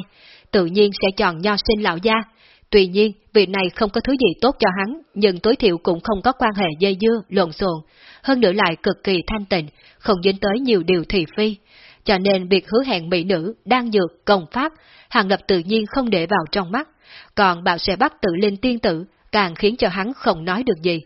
tự nhiên sẽ chọn nho sinh lão gia. Tuy nhiên, vị này không có thứ gì tốt cho hắn, nhưng tối thiểu cũng không có quan hệ dây dưa, lộn xộn. Hơn nữa lại cực kỳ thanh tịnh, không dính tới nhiều điều thị phi. Cho nên việc hứa hẹn mỹ nữ, đang dược, công pháp, Hàng Lập tự nhiên không để vào trong mắt. Còn bảo sẽ bắt tự linh tiên tử, càng khiến cho hắn không nói được gì.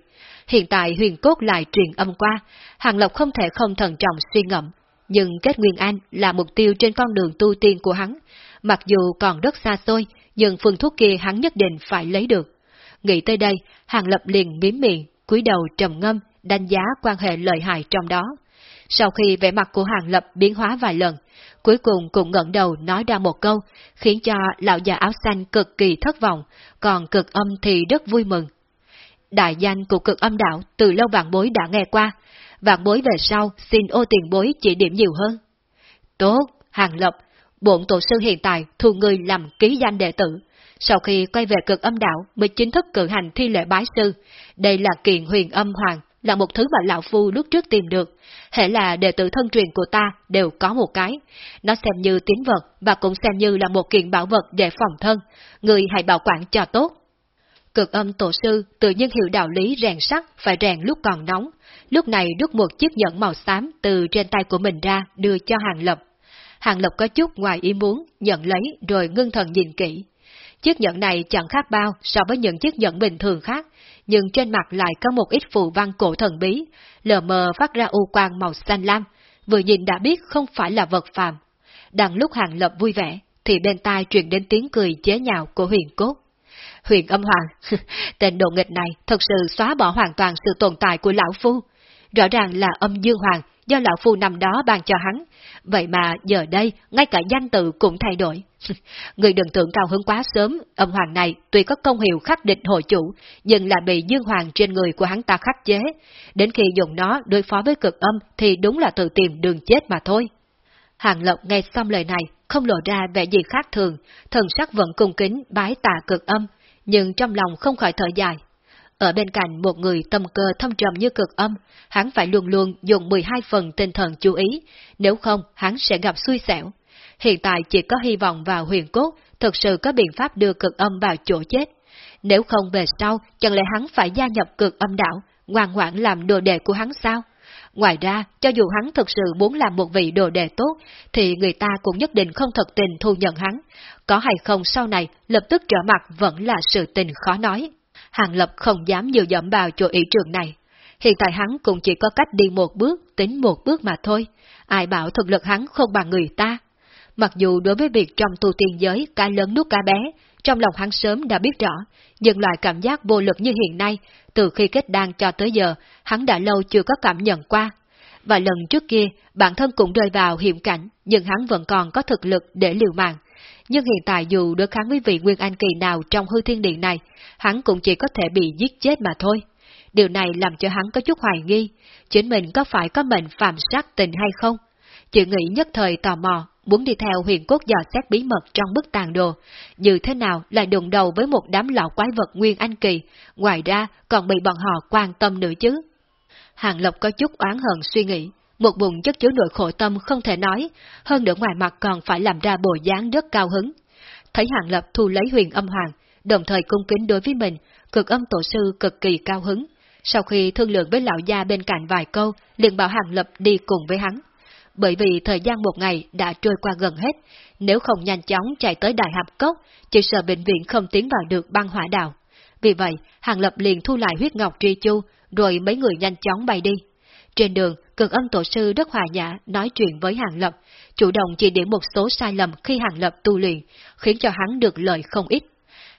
Hiện tại huyền cốt lại truyền âm qua, Hàng Lộc không thể không thần trọng suy ngẫm, nhưng kết Nguyên anh là mục tiêu trên con đường tu tiên của hắn, mặc dù còn rất xa xôi, nhưng phương thuốc kia hắn nhất định phải lấy được. Nghĩ tới đây, Hàng Lập liền miếm miệng, cúi đầu trầm ngâm, đánh giá quan hệ lợi hại trong đó. Sau khi vẻ mặt của Hàng Lập biến hóa vài lần, cuối cùng cũng ngẩng đầu nói ra một câu, khiến cho lão già áo xanh cực kỳ thất vọng, còn cực âm thì rất vui mừng. Đại danh của cực âm đạo từ lâu vạn bối đã nghe qua, vạn bối về sau xin ô tiền bối chỉ điểm nhiều hơn. Tốt, Hàng Lập, bổn tổ sư hiện tại thu người làm ký danh đệ tử, sau khi quay về cực âm đạo mới chính thức cử hành thi lễ bái sư, đây là kiện huyền âm hoàng, là một thứ mà Lão Phu lúc trước tìm được, hệ là đệ tử thân truyền của ta đều có một cái. Nó xem như tín vật và cũng xem như là một kiện bảo vật để phòng thân, người hãy bảo quản cho tốt. Cực âm tổ sư tự nhiên hiểu đạo lý rèn sắt phải rèn lúc còn nóng, lúc này đút một chiếc nhẫn màu xám từ trên tay của mình ra đưa cho Hàng Lập. Hàng Lập có chút ngoài ý muốn, nhận lấy rồi ngưng thần nhìn kỹ. Chiếc nhẫn này chẳng khác bao so với những chiếc nhẫn bình thường khác, nhưng trên mặt lại có một ít phù văn cổ thần bí, lờ mờ phát ra u quang màu xanh lam, vừa nhìn đã biết không phải là vật phàm. Đằng lúc Hàng Lập vui vẻ, thì bên tai truyền đến tiếng cười chế nhạo của huyền cốt. Huyền âm hoàng, <laughs> tên đồ nghịch này thật sự xóa bỏ hoàn toàn sự tồn tại của lão phu. Rõ ràng là âm dương hoàng do lão phu năm đó ban cho hắn, vậy mà giờ đây ngay cả danh tự cũng thay đổi. <laughs> Người đừng tưởng cao hứng quá sớm, âm hoàng này tuy có công hiệu khắc địch hội chủ, nhưng là bị dương hoàng trên người của hắn ta khắc chế. Đến khi dùng nó đối phó với cực âm thì đúng là tự tìm đường chết mà thôi. Hàng Lộc nghe xong lời này, không lộ ra vẻ gì khác thường, thần sắc vẫn cung kính bái tạ cực âm, nhưng trong lòng không khỏi thở dài. Ở bên cạnh một người tâm cơ thâm trầm như cực âm, hắn phải luôn luôn dùng 12 phần tinh thần chú ý, nếu không hắn sẽ gặp xui xẻo. Hiện tại chỉ có hy vọng vào huyền cốt thực sự có biện pháp đưa cực âm vào chỗ chết. Nếu không về sau, chẳng lẽ hắn phải gia nhập cực âm đảo, ngoan ngoãn làm đồ đệ của hắn sao? Ngoài ra, cho dù hắn thực sự muốn làm một vị đồ đệ tốt, thì người ta cũng nhất định không thật tình thu nhận hắn. Có hay không sau này, lập tức trở mặt vẫn là sự tình khó nói. Hàng Lập không dám nhiều dẫm vào chỗ ý trường này. Hiện tại hắn cũng chỉ có cách đi một bước, tính một bước mà thôi. Ai bảo thực lực hắn không bằng người ta. Mặc dù đối với việc trong tu tiên giới cá lớn nuốt cá bé, trong lòng hắn sớm đã biết rõ, nhưng loại cảm giác vô lực như hiện nay, từ khi kết đan cho tới giờ, hắn đã lâu chưa có cảm nhận qua. Và lần trước kia, bản thân cũng rơi vào hiểm cảnh, nhưng hắn vẫn còn có thực lực để liều mạng. Nhưng hiện tại dù đối kháng với vị Nguyên Anh kỳ nào trong hư thiên điện này, hắn cũng chỉ có thể bị giết chết mà thôi. Điều này làm cho hắn có chút hoài nghi, chính mình có phải có mệnh phạm sát tình hay không? Chỉ nghĩ nhất thời tò mò, muốn đi theo huyền cốt dò xét bí mật trong bức tàn đồ, như thế nào lại đụng đầu với một đám lão quái vật nguyên anh kỳ, ngoài ra còn bị bọn họ quan tâm nữa chứ. Hàng Lộc có chút oán hận suy nghĩ, một bụng chất chứa nỗi khổ tâm không thể nói, hơn nữa ngoài mặt còn phải làm ra bộ dáng rất cao hứng. Thấy Hàng Lập thu lấy huyền âm hoàng, đồng thời cung kính đối với mình, cực âm tổ sư cực kỳ cao hứng. Sau khi thương lượng với lão gia bên cạnh vài câu, liền bảo Hàng Lập đi cùng với hắn bởi vì thời gian một ngày đã trôi qua gần hết, nếu không nhanh chóng chạy tới đại hạp cốc, chỉ sợ bệnh viện không tiến vào được băng hỏa đạo. Vì vậy, Hàng Lập liền thu lại huyết ngọc tri chu, rồi mấy người nhanh chóng bay đi. Trên đường, cực âm tổ sư rất hòa nhã nói chuyện với Hàng Lập, chủ động chỉ điểm một số sai lầm khi Hàng Lập tu luyện, khiến cho hắn được lợi không ít.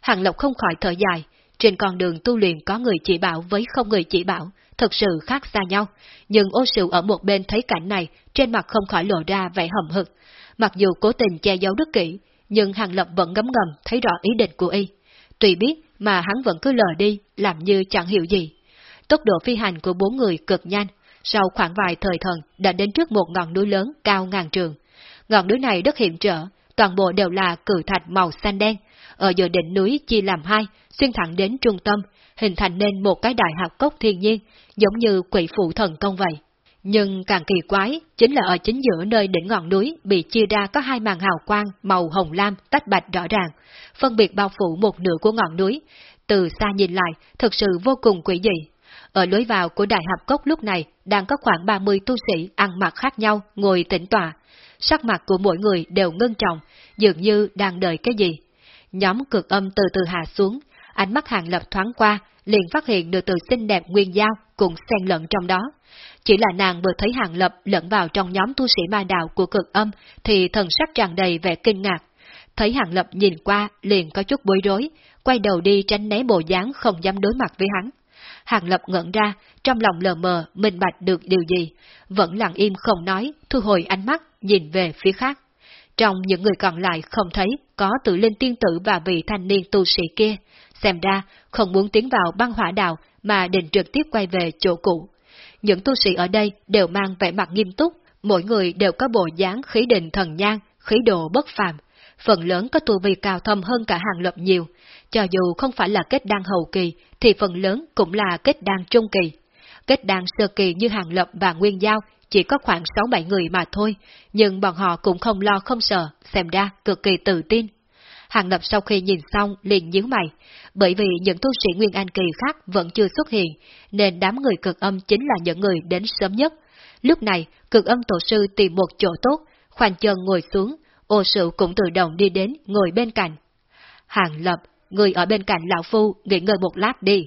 Hàng Lập không khỏi thở dài, trên con đường tu luyện có người chỉ bảo với không người chỉ bảo, thật sự khác xa nhau, nhưng ô sửu ở một bên thấy cảnh này, trên mặt không khỏi lộ ra vẻ hầm hực. Mặc dù cố tình che giấu rất kỹ, nhưng Hàng Lập vẫn ngấm ngầm thấy rõ ý định của y. Tùy biết mà hắn vẫn cứ lờ đi, làm như chẳng hiểu gì. Tốc độ phi hành của bốn người cực nhanh, sau khoảng vài thời thần đã đến trước một ngọn núi lớn cao ngàn trường. Ngọn núi này rất hiểm trở, toàn bộ đều là cử thạch màu xanh đen, ở giữa đỉnh núi chia làm hai, xuyên thẳng đến trung tâm, hình thành nên một cái đại hạp cốc thiên nhiên, giống như quỷ phụ thần công vậy. Nhưng càng kỳ quái, chính là ở chính giữa nơi đỉnh ngọn núi bị chia ra có hai màn hào quang màu hồng lam tách bạch rõ ràng, phân biệt bao phủ một nửa của ngọn núi. Từ xa nhìn lại, thật sự vô cùng quỷ dị. Ở lối vào của đại hạp cốc lúc này đang có khoảng 30 tu sĩ ăn mặc khác nhau ngồi tĩnh tọa. Sắc mặt của mỗi người đều ngưng trọng, dường như đang đợi cái gì. Nhóm cực âm từ từ hạ xuống, ánh mắt hàng lập thoáng qua, liền phát hiện được từ xinh đẹp nguyên giao cùng xen lẫn trong đó. Chỉ là nàng vừa thấy hàng lập lẫn vào trong nhóm tu sĩ ma đạo của cực âm thì thần sắc tràn đầy vẻ kinh ngạc. Thấy hàng lập nhìn qua liền có chút bối rối, quay đầu đi tránh né bộ dáng không dám đối mặt với hắn. Hàng lập ngẩn ra, trong lòng lờ mờ, minh bạch được điều gì, vẫn lặng im không nói, thu hồi ánh mắt, nhìn về phía khác. Trong những người còn lại không thấy có tự linh tiên tử và vị thanh niên tu sĩ kia, xem ra không muốn tiến vào băng hỏa đạo mà định trực tiếp quay về chỗ cũ. Những tu sĩ ở đây đều mang vẻ mặt nghiêm túc, mỗi người đều có bộ dáng khí định thần nhang, khí độ bất phàm. Phần lớn có tu vi cao thâm hơn cả hàng lập nhiều, cho dù không phải là kết đan hậu kỳ, thì phần lớn cũng là kết đan trung kỳ. Kết đan sơ kỳ như Hàng Lập và Nguyên Giao chỉ có khoảng 6-7 người mà thôi, nhưng bọn họ cũng không lo không sợ, xem ra cực kỳ tự tin. Hàng Lập sau khi nhìn xong liền nhíu mày, bởi vì những tu sĩ Nguyên An Kỳ khác vẫn chưa xuất hiện, nên đám người cực âm chính là những người đến sớm nhất. Lúc này, cực âm tổ sư tìm một chỗ tốt, khoanh chân ngồi xuống, ô sự cũng tự động đi đến ngồi bên cạnh. Hàng Lập, người ở bên cạnh lão phu nghỉ ngơi một lát đi.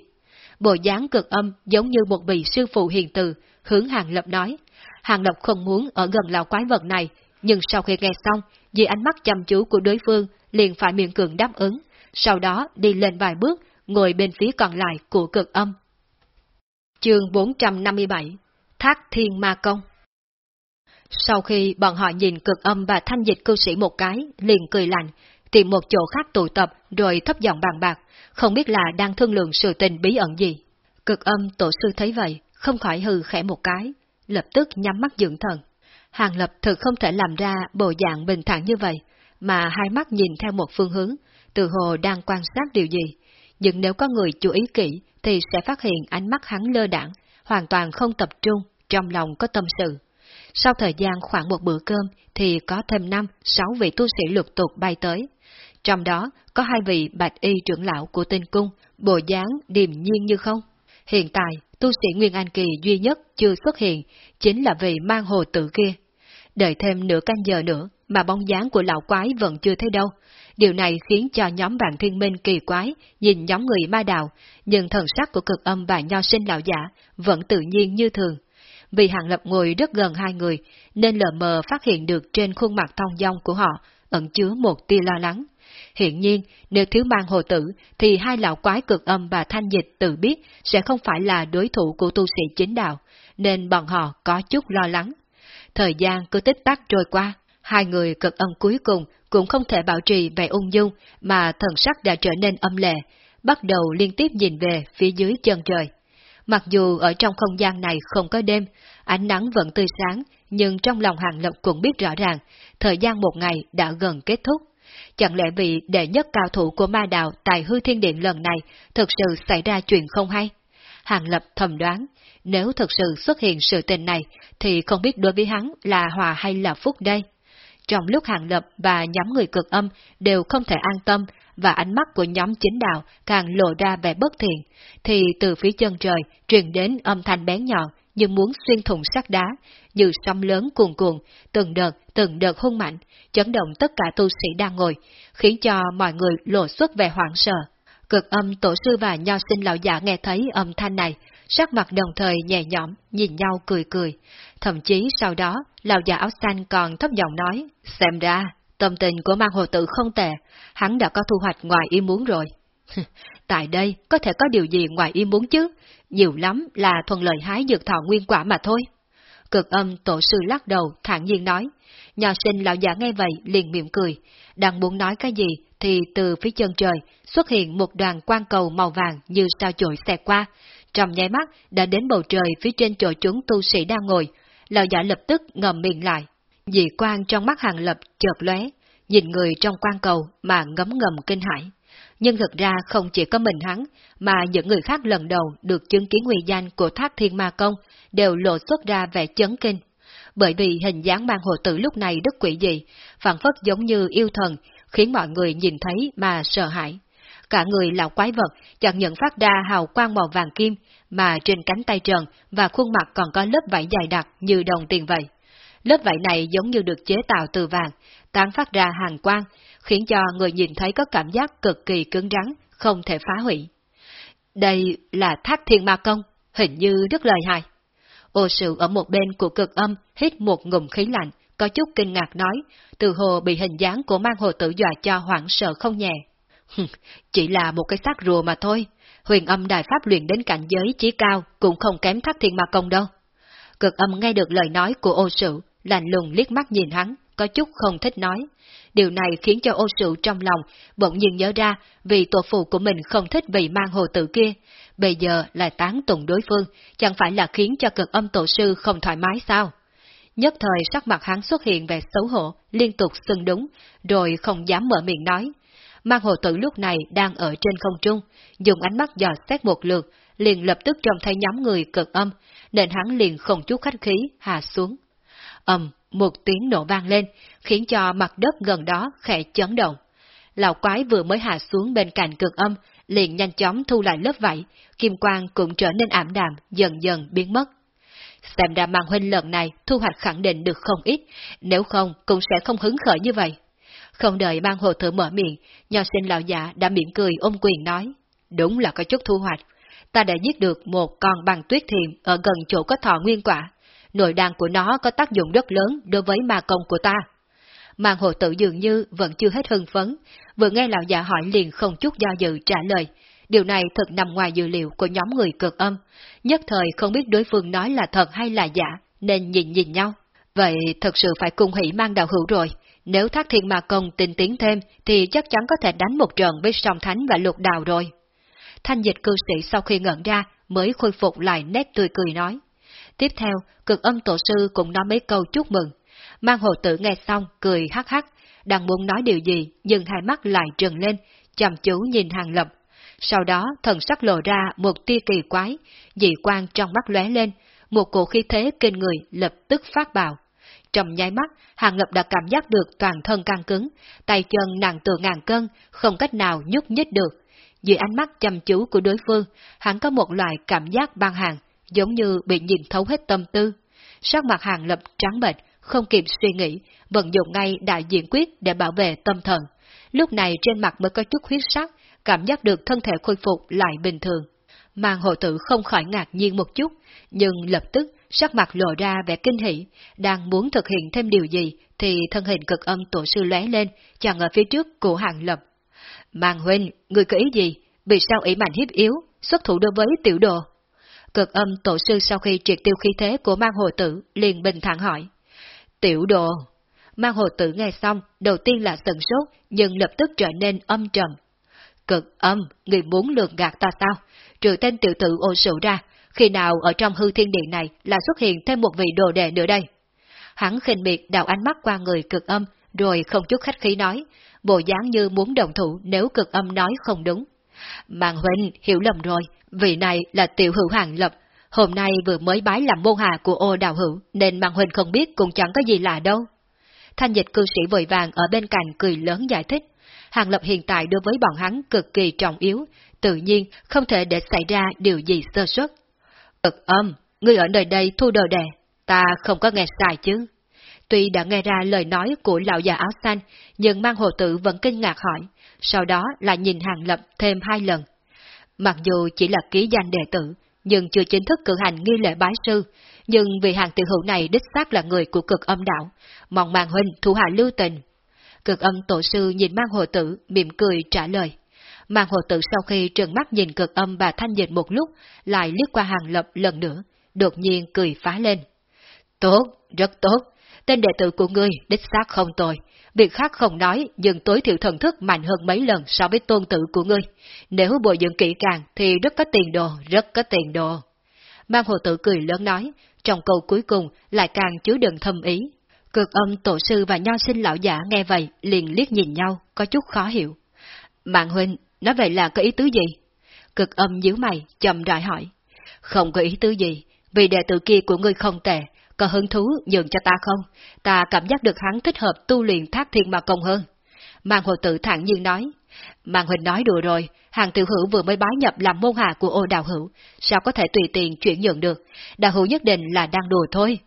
Bộ dáng cực âm giống như một vị sư phụ hiền từ, hướng Hàng Lập nói. Hàng Lập không muốn ở gần lão quái vật này, nhưng sau khi nghe xong, vì ánh mắt chăm chú của đối phương, liền phải miệng cường đáp ứng, sau đó đi lên vài bước, ngồi bên phía còn lại của cực âm. Chương 457 Thác Thiên Ma Công Sau khi bọn họ nhìn cực âm và thanh dịch cư sĩ một cái, liền cười lạnh, tìm một chỗ khác tụ tập rồi thấp giọng bàn bạc, không biết là đang thương lượng sự tình bí ẩn gì. Cực âm tổ sư thấy vậy, không khỏi hừ khẽ một cái, lập tức nhắm mắt dưỡng thần. Hàng lập thực không thể làm ra bộ dạng bình thản như vậy, mà hai mắt nhìn theo một phương hướng, từ hồ đang quan sát điều gì. Nhưng nếu có người chú ý kỹ, thì sẽ phát hiện ánh mắt hắn lơ đảng, hoàn toàn không tập trung, trong lòng có tâm sự. Sau thời gian khoảng một bữa cơm, thì có thêm năm, sáu vị tu sĩ lục tục bay tới. Trong đó có hai vị bạch y trưởng lão của tinh cung, bộ dáng điềm nhiên như không. Hiện tại, tu sĩ Nguyên An Kỳ duy nhất chưa xuất hiện, chính là vị mang hồ tử kia. Đợi thêm nửa canh giờ nữa, mà bóng dáng của lão quái vẫn chưa thấy đâu. Điều này khiến cho nhóm bạn thiên minh kỳ quái, nhìn nhóm người ma đạo, nhưng thần sắc của cực âm và nho sinh lão giả vẫn tự nhiên như thường. Vì Hàng Lập ngồi rất gần hai người, nên lờ mờ phát hiện được trên khuôn mặt thong dong của họ ẩn chứa một tia lo lắng. Hiện nhiên, nếu thiếu mang hồ tử, thì hai lão quái cực âm và thanh dịch tự biết sẽ không phải là đối thủ của tu sĩ chính đạo, nên bọn họ có chút lo lắng. Thời gian cứ tích tắc trôi qua, hai người cực âm cuối cùng cũng không thể bảo trì vẻ ung dung, mà thần sắc đã trở nên âm lệ, bắt đầu liên tiếp nhìn về phía dưới chân trời. Mặc dù ở trong không gian này không có đêm, ánh nắng vẫn tươi sáng, nhưng trong lòng Hàng Lập cũng biết rõ ràng, thời gian một ngày đã gần kết thúc. Chẳng lẽ vị đệ nhất cao thủ của ma đạo tại hư thiên điện lần này thực sự xảy ra chuyện không hay? Hàng Lập thầm đoán, nếu thực sự xuất hiện sự tình này, thì không biết đối với hắn là hòa hay là phúc đây. Trong lúc Hàng Lập và nhóm người cực âm đều không thể an tâm, và ánh mắt của nhóm chính đạo càng lộ ra vẻ bất thiện, thì từ phía chân trời truyền đến âm thanh bén nhọn như muốn xuyên thủng sắt đá, như sóng lớn cuồn cuộn, từng đợt, từng đợt hung mạnh, chấn động tất cả tu sĩ đang ngồi, khiến cho mọi người lộ xuất vẻ hoảng sợ. Cực âm tổ sư và nho sinh lão giả nghe thấy âm thanh này, sắc mặt đồng thời nhẹ nhõm, nhìn nhau cười cười. Thậm chí sau đó, lão già áo xanh còn thấp giọng nói, xem ra, tâm tình của mang hồ tử không tệ, hắn đã có thu hoạch ngoài ý muốn rồi. <laughs> Tại đây có thể có điều gì ngoài ý muốn chứ, nhiều lắm là thuận lợi hái dược thọ nguyên quả mà thôi. Cực âm tổ sư lắc đầu, thản nhiên nói. Nhà sinh lão già nghe vậy liền miệng cười, đang muốn nói cái gì thì từ phía chân trời xuất hiện một đoàn quang cầu màu vàng như sao chổi xẹt qua, trong nháy mắt đã đến bầu trời phía trên chỗ chúng tu sĩ đang ngồi, lão giả lập tức ngầm miệng lại. Dị quan trong mắt hàng lập chợt lóe, nhìn người trong quan cầu mà ngấm ngầm kinh hãi. Nhưng thực ra không chỉ có mình hắn, mà những người khác lần đầu được chứng kiến nguy danh của thác thiên ma công đều lộ xuất ra vẻ chấn kinh. Bởi vì hình dáng mang hồ tử lúc này rất quỷ dị, phản phất giống như yêu thần, khiến mọi người nhìn thấy mà sợ hãi. Cả người là quái vật, chẳng nhận phát ra hào quang màu vàng kim, mà trên cánh tay trần và khuôn mặt còn có lớp vảy dài đặc như đồng tiền vậy. Lớp vảy này giống như được chế tạo từ vàng, tán phát ra hàng quang, khiến cho người nhìn thấy có cảm giác cực kỳ cứng rắn, không thể phá hủy. Đây là thác thiên ma công, hình như rất lời hại. Ô sự ở một bên của cực âm hít một ngụm khí lạnh, có chút kinh ngạc nói, từ hồ bị hình dáng của mang hồ tử dọa cho hoảng sợ không nhẹ. Chỉ là một cái xác rùa mà thôi, huyền âm đại pháp luyện đến cảnh giới chí cao cũng không kém thác thiên ma công đâu. Cực âm nghe được lời nói của ô sự, lạnh lùng liếc mắt nhìn hắn, có chút không thích nói. Điều này khiến cho ô sự trong lòng bỗng nhiên nhớ ra vì tổ phụ của mình không thích vị mang hồ tử kia, bây giờ lại tán tụng đối phương, chẳng phải là khiến cho cực âm tổ sư không thoải mái sao? Nhất thời sắc mặt hắn xuất hiện vẻ xấu hổ, liên tục xưng đúng, rồi không dám mở miệng nói. Mang hồ tử lúc này đang ở trên không trung, dùng ánh mắt dò xét một lượt, liền lập tức trông thấy nhóm người cực âm, nên hắn liền không chút khách khí hạ xuống. Âm, một tiếng nổ vang lên, khiến cho mặt đất gần đó khẽ chấn động. Lão quái vừa mới hạ xuống bên cạnh cực âm, liền nhanh chóng thu lại lớp vảy, kim quang cũng trở nên ảm đạm, dần dần biến mất. Xem ra màn huynh lần này thu hoạch khẳng định được không ít, nếu không cũng sẽ không hứng khởi như vậy. Không đợi mang hồ thử mở miệng, nho sinh lão giả đã mỉm cười ôm quyền nói. Đúng là có chút thu hoạch. Ta đã giết được một con bằng tuyết thiềm ở gần chỗ có thọ nguyên quả. Nội đàn của nó có tác dụng rất lớn đối với ma công của ta. Mang hồ tử dường như vẫn chưa hết hưng phấn, vừa nghe lão giả hỏi liền không chút do dự trả lời. Điều này thật nằm ngoài dự liệu của nhóm người cực âm, nhất thời không biết đối phương nói là thật hay là giả, nên nhìn nhìn nhau. Vậy thật sự phải cùng hỷ mang đạo hữu rồi, nếu thác thiên ma công tinh tiến thêm thì chắc chắn có thể đánh một trận với song thánh và lục đào rồi. Thanh dịch cư sĩ sau khi ngẩn ra mới khôi phục lại nét tươi cười nói. Tiếp theo, cực âm tổ sư cũng nói mấy câu chúc mừng. Mang hồ tử nghe xong, cười hắc hắc, đang muốn nói điều gì, nhưng hai mắt lại trừng lên, chăm chú nhìn hàng lập. Sau đó, thần sắc lộ ra một tia kỳ quái, dị quang trong mắt lóe lên, một cổ khí thế kinh người lập tức phát bạo. Trong nháy mắt, Hàng Lập đã cảm giác được toàn thân căng cứng, tay chân nặng từ ngàn cân, không cách nào nhúc nhích được. Dưới ánh mắt chăm chú của đối phương, hắn có một loại cảm giác băng hàng, giống như bị nhìn thấu hết tâm tư. Sắc mặt Hàng Lập trắng bệch, không kịp suy nghĩ, vận dụng ngay đại diện quyết để bảo vệ tâm thần. Lúc này trên mặt mới có chút huyết sắc, cảm giác được thân thể khôi phục lại bình thường. Mang hộ tử không khỏi ngạc nhiên một chút, nhưng lập tức sắc mặt lộ ra vẻ kinh hỉ, đang muốn thực hiện thêm điều gì, thì thân hình cực âm tổ sư lóe lên, chẳng ở phía trước của hàng lập. Mang huynh, người có ý gì? Vì sao ý mạnh hiếp yếu, xuất thủ đối với tiểu đồ? Cực âm tổ sư sau khi triệt tiêu khí thế của mang hồ tử, liền bình thản hỏi. Tiểu đồ. Mang hồ tử nghe xong, đầu tiên là sần sốt, nhưng lập tức trở nên âm trầm. Cực âm, người muốn lường gạt ta sao? Trừ tên tiểu tử ô sụ ra, khi nào ở trong hư thiên điện này là xuất hiện thêm một vị đồ đệ nữa đây? Hắn khinh miệt đào ánh mắt qua người cực âm, rồi không chút khách khí nói, bộ dáng như muốn đồng thủ nếu cực âm nói không đúng. Mạng huynh hiểu lầm rồi, vị này là tiểu hữu hàng lập, hôm nay vừa mới bái làm môn hạ của ô đào hữu, nên mạng huynh không biết cũng chẳng có gì lạ đâu. Thanh dịch cư sĩ vội vàng ở bên cạnh cười lớn giải thích, hàng lập hiện tại đối với bọn hắn cực kỳ trọng yếu, tự nhiên không thể để xảy ra điều gì sơ suất. Cực âm, ngươi ở nơi đây thu đồ đệ, ta không có nghe sai chứ. Tuy đã nghe ra lời nói của lão già áo xanh, nhưng mang hồ tử vẫn kinh ngạc hỏi, sau đó lại nhìn hàng lập thêm hai lần. Mặc dù chỉ là ký danh đệ tử, nhưng chưa chính thức cử hành nghi lễ bái sư, nhưng vì hàng tiểu hữu này đích xác là người của cực âm đạo, mong mang huynh thủ hạ lưu tình. Cực âm tổ sư nhìn mang hồ tử, mỉm cười trả lời. Mang hồ tử sau khi trừng mắt nhìn cực âm và thanh dịch một lúc, lại liếc qua hàng lập lần nữa, đột nhiên cười phá lên. Tốt, rất tốt, tên đệ tử của ngươi đích xác không tồi. Việc khác không nói, nhưng tối thiểu thần thức mạnh hơn mấy lần so với tôn tử của ngươi. Nếu bồi dưỡng kỹ càng thì rất có tiền đồ, rất có tiền đồ. Mang hồ tử cười lớn nói, trong câu cuối cùng lại càng chứa đựng thâm ý. Cực âm tổ sư và nho sinh lão giả nghe vậy liền liếc nhìn nhau, có chút khó hiểu. Mạng huynh, nói vậy là có ý tứ gì? Cực âm nhíu mày, chậm rãi hỏi. Không có ý tứ gì, vì đệ tử kia của ngươi không tệ, có hứng thú nhường cho ta không? Ta cảm giác được hắn thích hợp tu luyện thác thiên mà công hơn. Mang hồ tử thẳng nhiên nói. Mang huynh nói đùa rồi, hàng tiểu hữu vừa mới bái nhập làm môn hạ của ô đào hữu, sao có thể tùy tiện chuyển nhượng được, đào hữu nhất định là đang đùa thôi.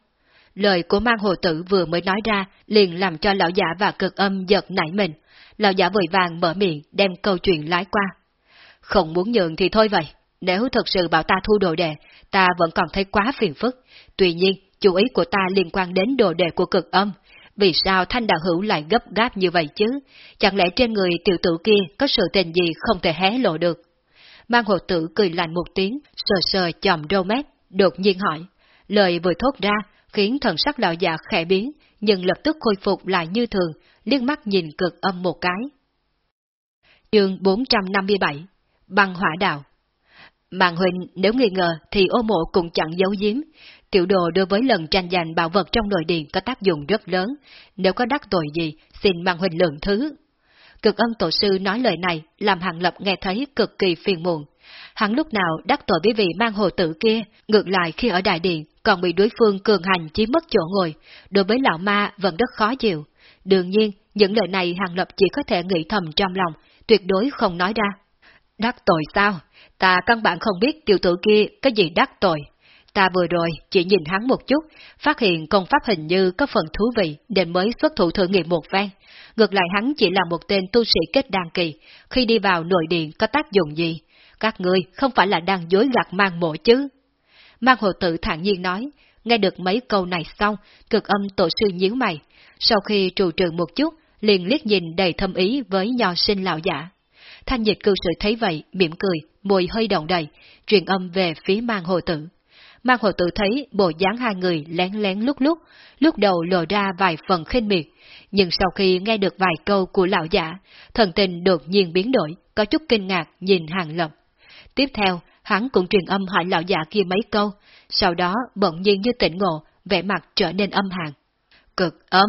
Lời của mang hồ tử vừa mới nói ra, liền làm cho lão giả và cực âm giật nảy mình. Lão giả vội vàng mở miệng đem câu chuyện lái qua. Không muốn nhường thì thôi vậy, nếu thật sự bảo ta thu đồ đệ, ta vẫn còn thấy quá phiền phức. Tuy nhiên, chú ý của ta liên quan đến đồ đệ của cực âm. Vì sao thanh đạo hữu lại gấp gáp như vậy chứ? Chẳng lẽ trên người tiểu tử kia có sự tình gì không thể hé lộ được? Mang hồ tử cười lạnh một tiếng, sờ sờ chòm râu mép, đột nhiên hỏi. Lời vừa thốt ra, khiến thần sắc lão già khẽ biến, nhưng lập tức khôi phục lại như thường, liếc mắt nhìn cực âm một cái. Chương 457 Băng hỏa đạo Mạng huynh nếu nghi ngờ thì ô mộ cũng chẳng giấu giếm. Tiểu đồ đối với lần tranh giành bảo vật trong nội điện có tác dụng rất lớn. Nếu có đắc tội gì, xin mạng huynh lượng thứ. Cực âm tổ sư nói lời này làm hàng lập nghe thấy cực kỳ phiền muộn. Hắn lúc nào đắc tội với vị mang hồ tử kia, ngược lại khi ở đại điện còn bị đối phương cường hành chiếm mất chỗ ngồi, đối với lão ma vẫn rất khó chịu. Đương nhiên, những lời này Hàng Lập chỉ có thể nghĩ thầm trong lòng, tuyệt đối không nói ra. Đắc tội sao? Ta căn bản không biết tiểu tử kia có gì đắc tội. Ta vừa rồi chỉ nhìn hắn một chút, phát hiện công pháp hình như có phần thú vị nên mới xuất thủ thử nghiệm một ven. Ngược lại hắn chỉ là một tên tu sĩ kết đan kỳ, khi đi vào nội điện có tác dụng gì? Các ngươi không phải là đang dối gạt mang mộ chứ? Mang hồ tự thản nhiên nói, nghe được mấy câu này xong, cực âm tổ sư nhíu mày. Sau khi trù trừ một chút, liền liếc nhìn đầy thâm ý với nho sinh lão giả. Thanh nhiệt cư sự thấy vậy, mỉm cười, môi hơi động đầy, truyền âm về phía mang hồ tử. Mang hồ tử thấy bộ dáng hai người lén lén lúc lúc, lúc đầu lộ ra vài phần khinh miệt, nhưng sau khi nghe được vài câu của lão giả, thần tình đột nhiên biến đổi, có chút kinh ngạc nhìn hàng lập. Tiếp theo, hắn cũng truyền âm hỏi lão già kia mấy câu, sau đó bỗng nhiên như tỉnh ngộ, vẻ mặt trở nên âm hàn. Cực âm,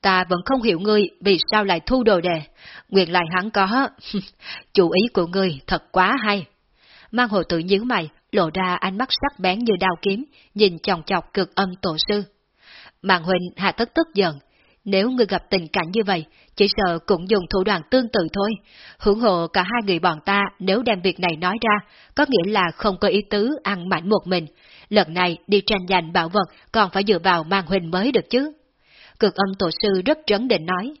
ta vẫn không hiểu ngươi vì sao lại thu đồ đề, nguyện lại hắn có, <laughs> chủ ý của ngươi thật quá hay. Mang hồ tự nhíu mày, lộ ra ánh mắt sắc bén như đao kiếm, nhìn chòng chọc cực âm tổ sư. Mạng huynh hạ tất tức giận, nếu ngươi gặp tình cảnh như vậy, chỉ sợ cũng dùng thủ đoạn tương tự thôi. Hưởng hộ cả hai người bọn ta nếu đem việc này nói ra, có nghĩa là không có ý tứ ăn mảnh một mình. Lần này đi tranh giành bảo vật còn phải dựa vào mang huynh mới được chứ. Cực âm tổ sư rất trấn định nói.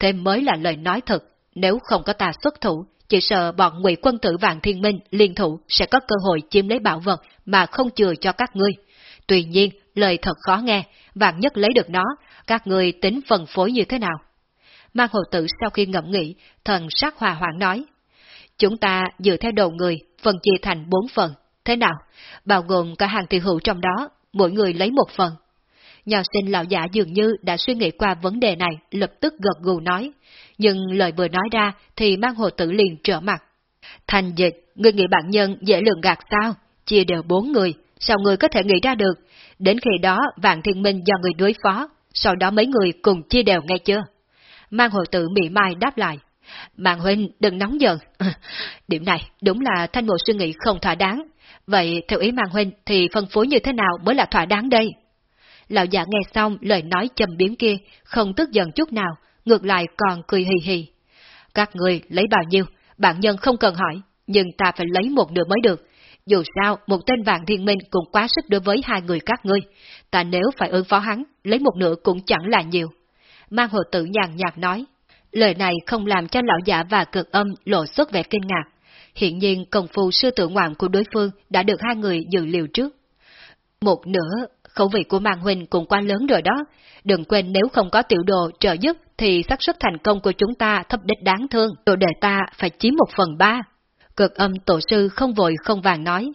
Thêm mới là lời nói thật, nếu không có ta xuất thủ, chỉ sợ bọn ngụy quân tử vạn thiên minh liên thủ sẽ có cơ hội chiếm lấy bảo vật mà không chừa cho các ngươi. Tuy nhiên, lời thật khó nghe, vạn nhất lấy được nó, các người tính phân phối như thế nào? Mang hồ tử sau khi ngẫm nghĩ, thần sắc hòa hoãn nói. Chúng ta dựa theo đầu người, phần chia thành bốn phần. Thế nào? Bao gồm cả hàng thị hữu trong đó, mỗi người lấy một phần. Nhà sinh lão giả dường như đã suy nghĩ qua vấn đề này, lập tức gật gù nói. Nhưng lời vừa nói ra thì mang hồ tử liền trở mặt. Thành dịch, người nghĩ bạn nhân dễ lượng gạt sao? Chia đều bốn người, sao người có thể nghĩ ra được? Đến khi đó vạn thiên minh do người đối phó, sau đó mấy người cùng chia đều nghe chưa? Mang hồ tử mị mai đáp lại. Mạng huynh đừng nóng giận. <laughs> Điểm này đúng là thanh một suy nghĩ không thỏa đáng. Vậy theo ý Mạng huynh thì phân phối như thế nào mới là thỏa đáng đây? Lão giả nghe xong lời nói chầm biếm kia, không tức giận chút nào, ngược lại còn cười hì hì. Các người lấy bao nhiêu, bạn nhân không cần hỏi, nhưng ta phải lấy một nửa mới được. Dù sao, một tên vạn thiên minh cũng quá sức đối với hai người các ngươi. Ta nếu phải ứng phó hắn, lấy một nửa cũng chẳng là nhiều. Mang hồ tử nhàn nhạt nói. Lời này không làm cho lão giả và cực âm lộ xuất vẻ kinh ngạc. Hiện nhiên công phu sư tử ngoạn của đối phương đã được hai người dự liệu trước. Một nửa, khẩu vị của Mang Huynh cũng quá lớn rồi đó. Đừng quên nếu không có tiểu đồ trợ giúp thì xác suất thành công của chúng ta thấp đích đáng thương. Đồ đề ta phải chiếm một phần ba. Cực âm tổ sư không vội không vàng nói.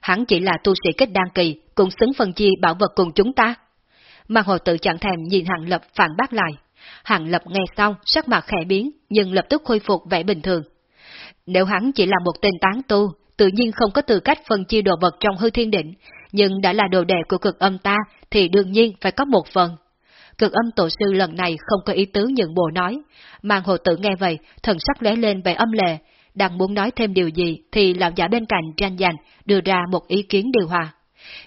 Hắn chỉ là tu sĩ kết đan kỳ, cũng xứng phân chia bảo vật cùng chúng ta. Mà hồ tự chẳng thèm nhìn hạng Lập phản bác lại. hạng Lập nghe xong, sắc mặt khẽ biến, nhưng lập tức khôi phục vẻ bình thường. Nếu hắn chỉ là một tên tán tu, tự nhiên không có tư cách phân chia đồ vật trong hư thiên định, nhưng đã là đồ đệ của cực âm ta, thì đương nhiên phải có một phần. Cực âm tổ sư lần này không có ý tứ nhận bộ nói, mang hồ tử nghe vậy, thần sắc lóe lên vẻ âm lệ, đang muốn nói thêm điều gì thì lão giả bên cạnh tranh giành đưa ra một ý kiến điều hòa.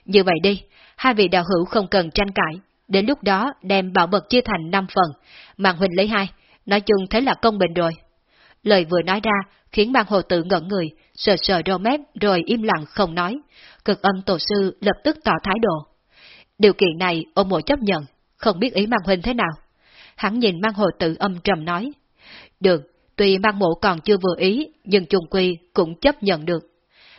Như vậy đi, hai vị đạo hữu không cần tranh cãi, đến lúc đó đem bảo vật chia thành 5 phần, Mạng huynh lấy hai, nói chung thế là công bình rồi. Lời vừa nói ra khiến mang hồ tử ngẩn người, sờ sờ râu mép rồi im lặng không nói. Cực âm tổ sư lập tức tỏ thái độ. Điều kiện này ông mộ chấp nhận, không biết ý mang huynh thế nào. Hắn nhìn mang hồ tử âm trầm nói. Được, tuy mang mộ còn chưa vừa ý, nhưng trùng quy cũng chấp nhận được.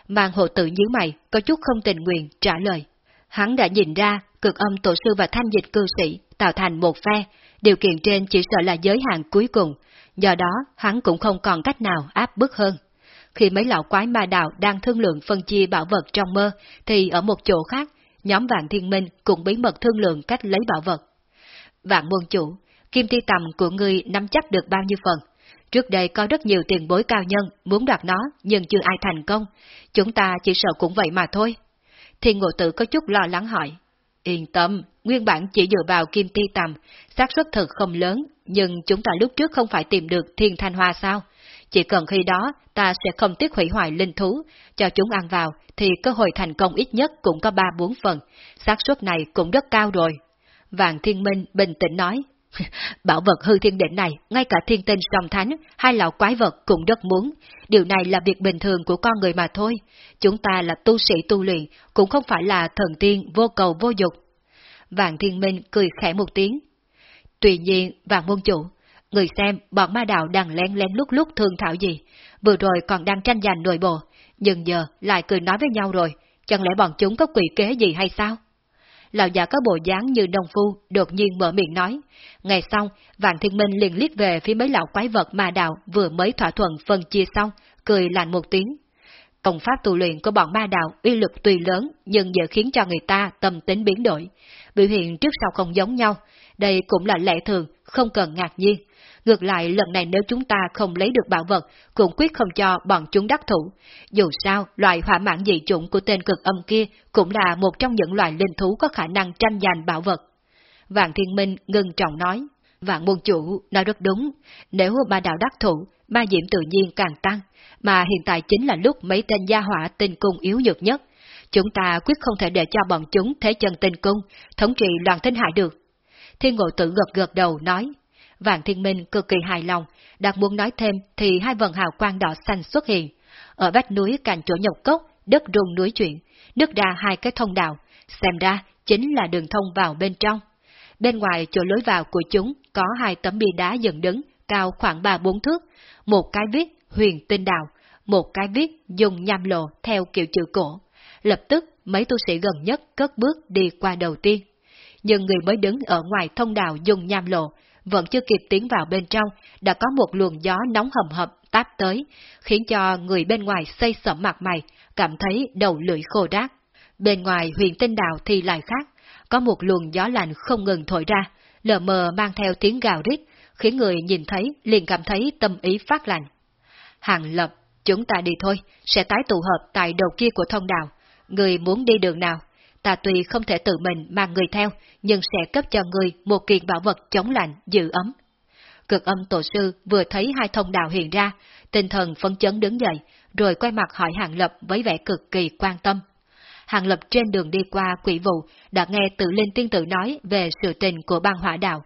Mang hộ tự nhíu mày, có chút không tình nguyện, trả lời. Hắn đã nhìn ra, cực âm tổ sư và thanh dịch cư sĩ tạo thành một phe, điều kiện trên chỉ sợ là giới hạn cuối cùng, do đó hắn cũng không còn cách nào áp bức hơn. Khi mấy lão quái ma đạo đang thương lượng phân chia bảo vật trong mơ, thì ở một chỗ khác, nhóm vạn thiên minh cũng bí mật thương lượng cách lấy bảo vật. Vạn môn chủ, kim ti tầm của ngươi nắm chắc được bao nhiêu phần? Trước đây có rất nhiều tiền bối cao nhân muốn đoạt nó nhưng chưa ai thành công, chúng ta chỉ sợ cũng vậy mà thôi. Thiên ngộ tử có chút lo lắng hỏi. Yên tâm, nguyên bản chỉ dựa vào kim ti tầm, xác suất thật không lớn, nhưng chúng ta lúc trước không phải tìm được thiên thanh hoa sao? chỉ cần khi đó ta sẽ không tiếc hủy hoại linh thú, cho chúng ăn vào thì cơ hội thành công ít nhất cũng có 3-4 phần, xác suất này cũng rất cao rồi. Vàng Thiên Minh bình tĩnh nói, <laughs> Bảo vật hư thiên đỉnh này, ngay cả thiên tinh song thánh, hai lão quái vật cũng rất muốn. Điều này là việc bình thường của con người mà thôi. Chúng ta là tu sĩ tu luyện, cũng không phải là thần tiên vô cầu vô dục. Vàng Thiên Minh cười khẽ một tiếng. Tuy nhiên, Vàng Môn Chủ, người xem bọn ma đạo đang lén lén lúc lúc thương thảo gì, vừa rồi còn đang tranh giành nội bộ, nhưng giờ lại cười nói với nhau rồi, chẳng lẽ bọn chúng có quỷ kế gì hay sao? Lão già có bộ dáng như nông phu, đột nhiên mở miệng nói. Ngày xong, Vạn Thiên Minh liền liếc về phía mấy lão quái vật ma đạo vừa mới thỏa thuận phân chia xong, cười lạnh một tiếng. Công pháp tu luyện của bọn ma đạo uy lực tuy lớn nhưng giờ khiến cho người ta tâm tính biến đổi. Biểu hiện trước sau không giống nhau, đây cũng là lẽ thường, không cần ngạc nhiên. Ngược lại lần này nếu chúng ta không lấy được bảo vật, cũng quyết không cho bọn chúng đắc thủ. Dù sao, loại hỏa mãn dị chủng của tên cực âm kia cũng là một trong những loài linh thú có khả năng tranh giành bảo vật. Vạn Thiên Minh ngưng trọng nói, Vạn môn chủ nói rất đúng, nếu ba đạo đắc thủ, ma diễm tự nhiên càng tăng, mà hiện tại chính là lúc mấy tên gia hỏa tinh cung yếu nhược nhất. Chúng ta quyết không thể để cho bọn chúng thế chân tinh cung, thống trị loạn thính hại được. Thiên ngộ tử gật gật đầu nói, Vạn Thiên Minh cực kỳ hài lòng, đang muốn nói thêm thì hai vần hào quang đỏ xanh xuất hiện. Ở vách núi cạnh chỗ nhọc cốc, đất rung núi chuyển, nước ra hai cái thông đạo, xem ra chính là đường thông vào bên trong. Bên ngoài chỗ lối vào của chúng có hai tấm bia đá dựng đứng, cao khoảng ba bốn thước, một cái viết huyền tinh đạo, một cái viết dùng nham lộ theo kiểu chữ cổ. Lập tức mấy tu sĩ gần nhất cất bước đi qua đầu tiên. Nhưng người mới đứng ở ngoài thông đạo dùng nham lộ vẫn chưa kịp tiến vào bên trong, đã có một luồng gió nóng hầm hập táp tới, khiến cho người bên ngoài xây sẩm mặt mày, cảm thấy đầu lưỡi khô rác. Bên ngoài huyền tinh đạo thì lại khác, có một luồng gió lạnh không ngừng thổi ra, lờ mờ mang theo tiếng gào rít, khiến người nhìn thấy liền cảm thấy tâm ý phát lạnh. Hàng lập, chúng ta đi thôi, sẽ tái tụ hợp tại đầu kia của thông đạo. Người muốn đi đường nào? Ta tuy không thể tự mình mang người theo, nhưng sẽ cấp cho người một kiện bảo vật chống lạnh, giữ ấm. Cực âm tổ sư vừa thấy hai thông đạo hiện ra, tinh thần phấn chấn đứng dậy, rồi quay mặt hỏi Hàng Lập với vẻ cực kỳ quan tâm. Hàng Lập trên đường đi qua quỷ vụ đã nghe tự linh tiên tử nói về sự tình của bang hỏa đạo.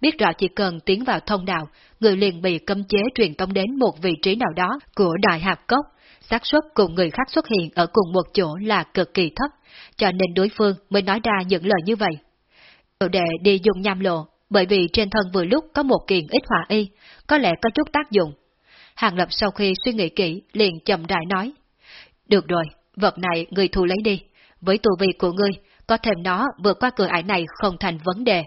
Biết rõ chỉ cần tiến vào thông đạo, người liền bị cấm chế truyền tống đến một vị trí nào đó của đại hạp cốc, xác suất cùng người khác xuất hiện ở cùng một chỗ là cực kỳ thấp, cho nên đối phương mới nói ra những lời như vậy. Tiểu đệ đi dùng nham lộ, bởi vì trên thân vừa lúc có một kiện ít hỏa y, có lẽ có chút tác dụng. Hàng Lập sau khi suy nghĩ kỹ, liền chậm rãi nói. Được rồi, vật này người thu lấy đi. Với tù vị của ngươi, có thêm nó vượt qua cửa ải này không thành vấn đề.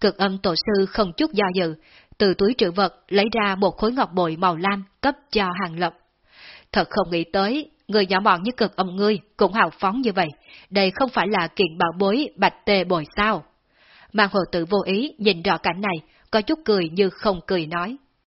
Cực âm tổ sư không chút do dự, từ túi trữ vật lấy ra một khối ngọc bội màu lam cấp cho Hàng Lập. Thật không nghĩ tới, người nhỏ mọn như cực ông ngươi cũng hào phóng như vậy, đây không phải là kiện bảo bối bạch tề bồi sao. Mang hồ tử vô ý nhìn rõ cảnh này, có chút cười như không cười nói.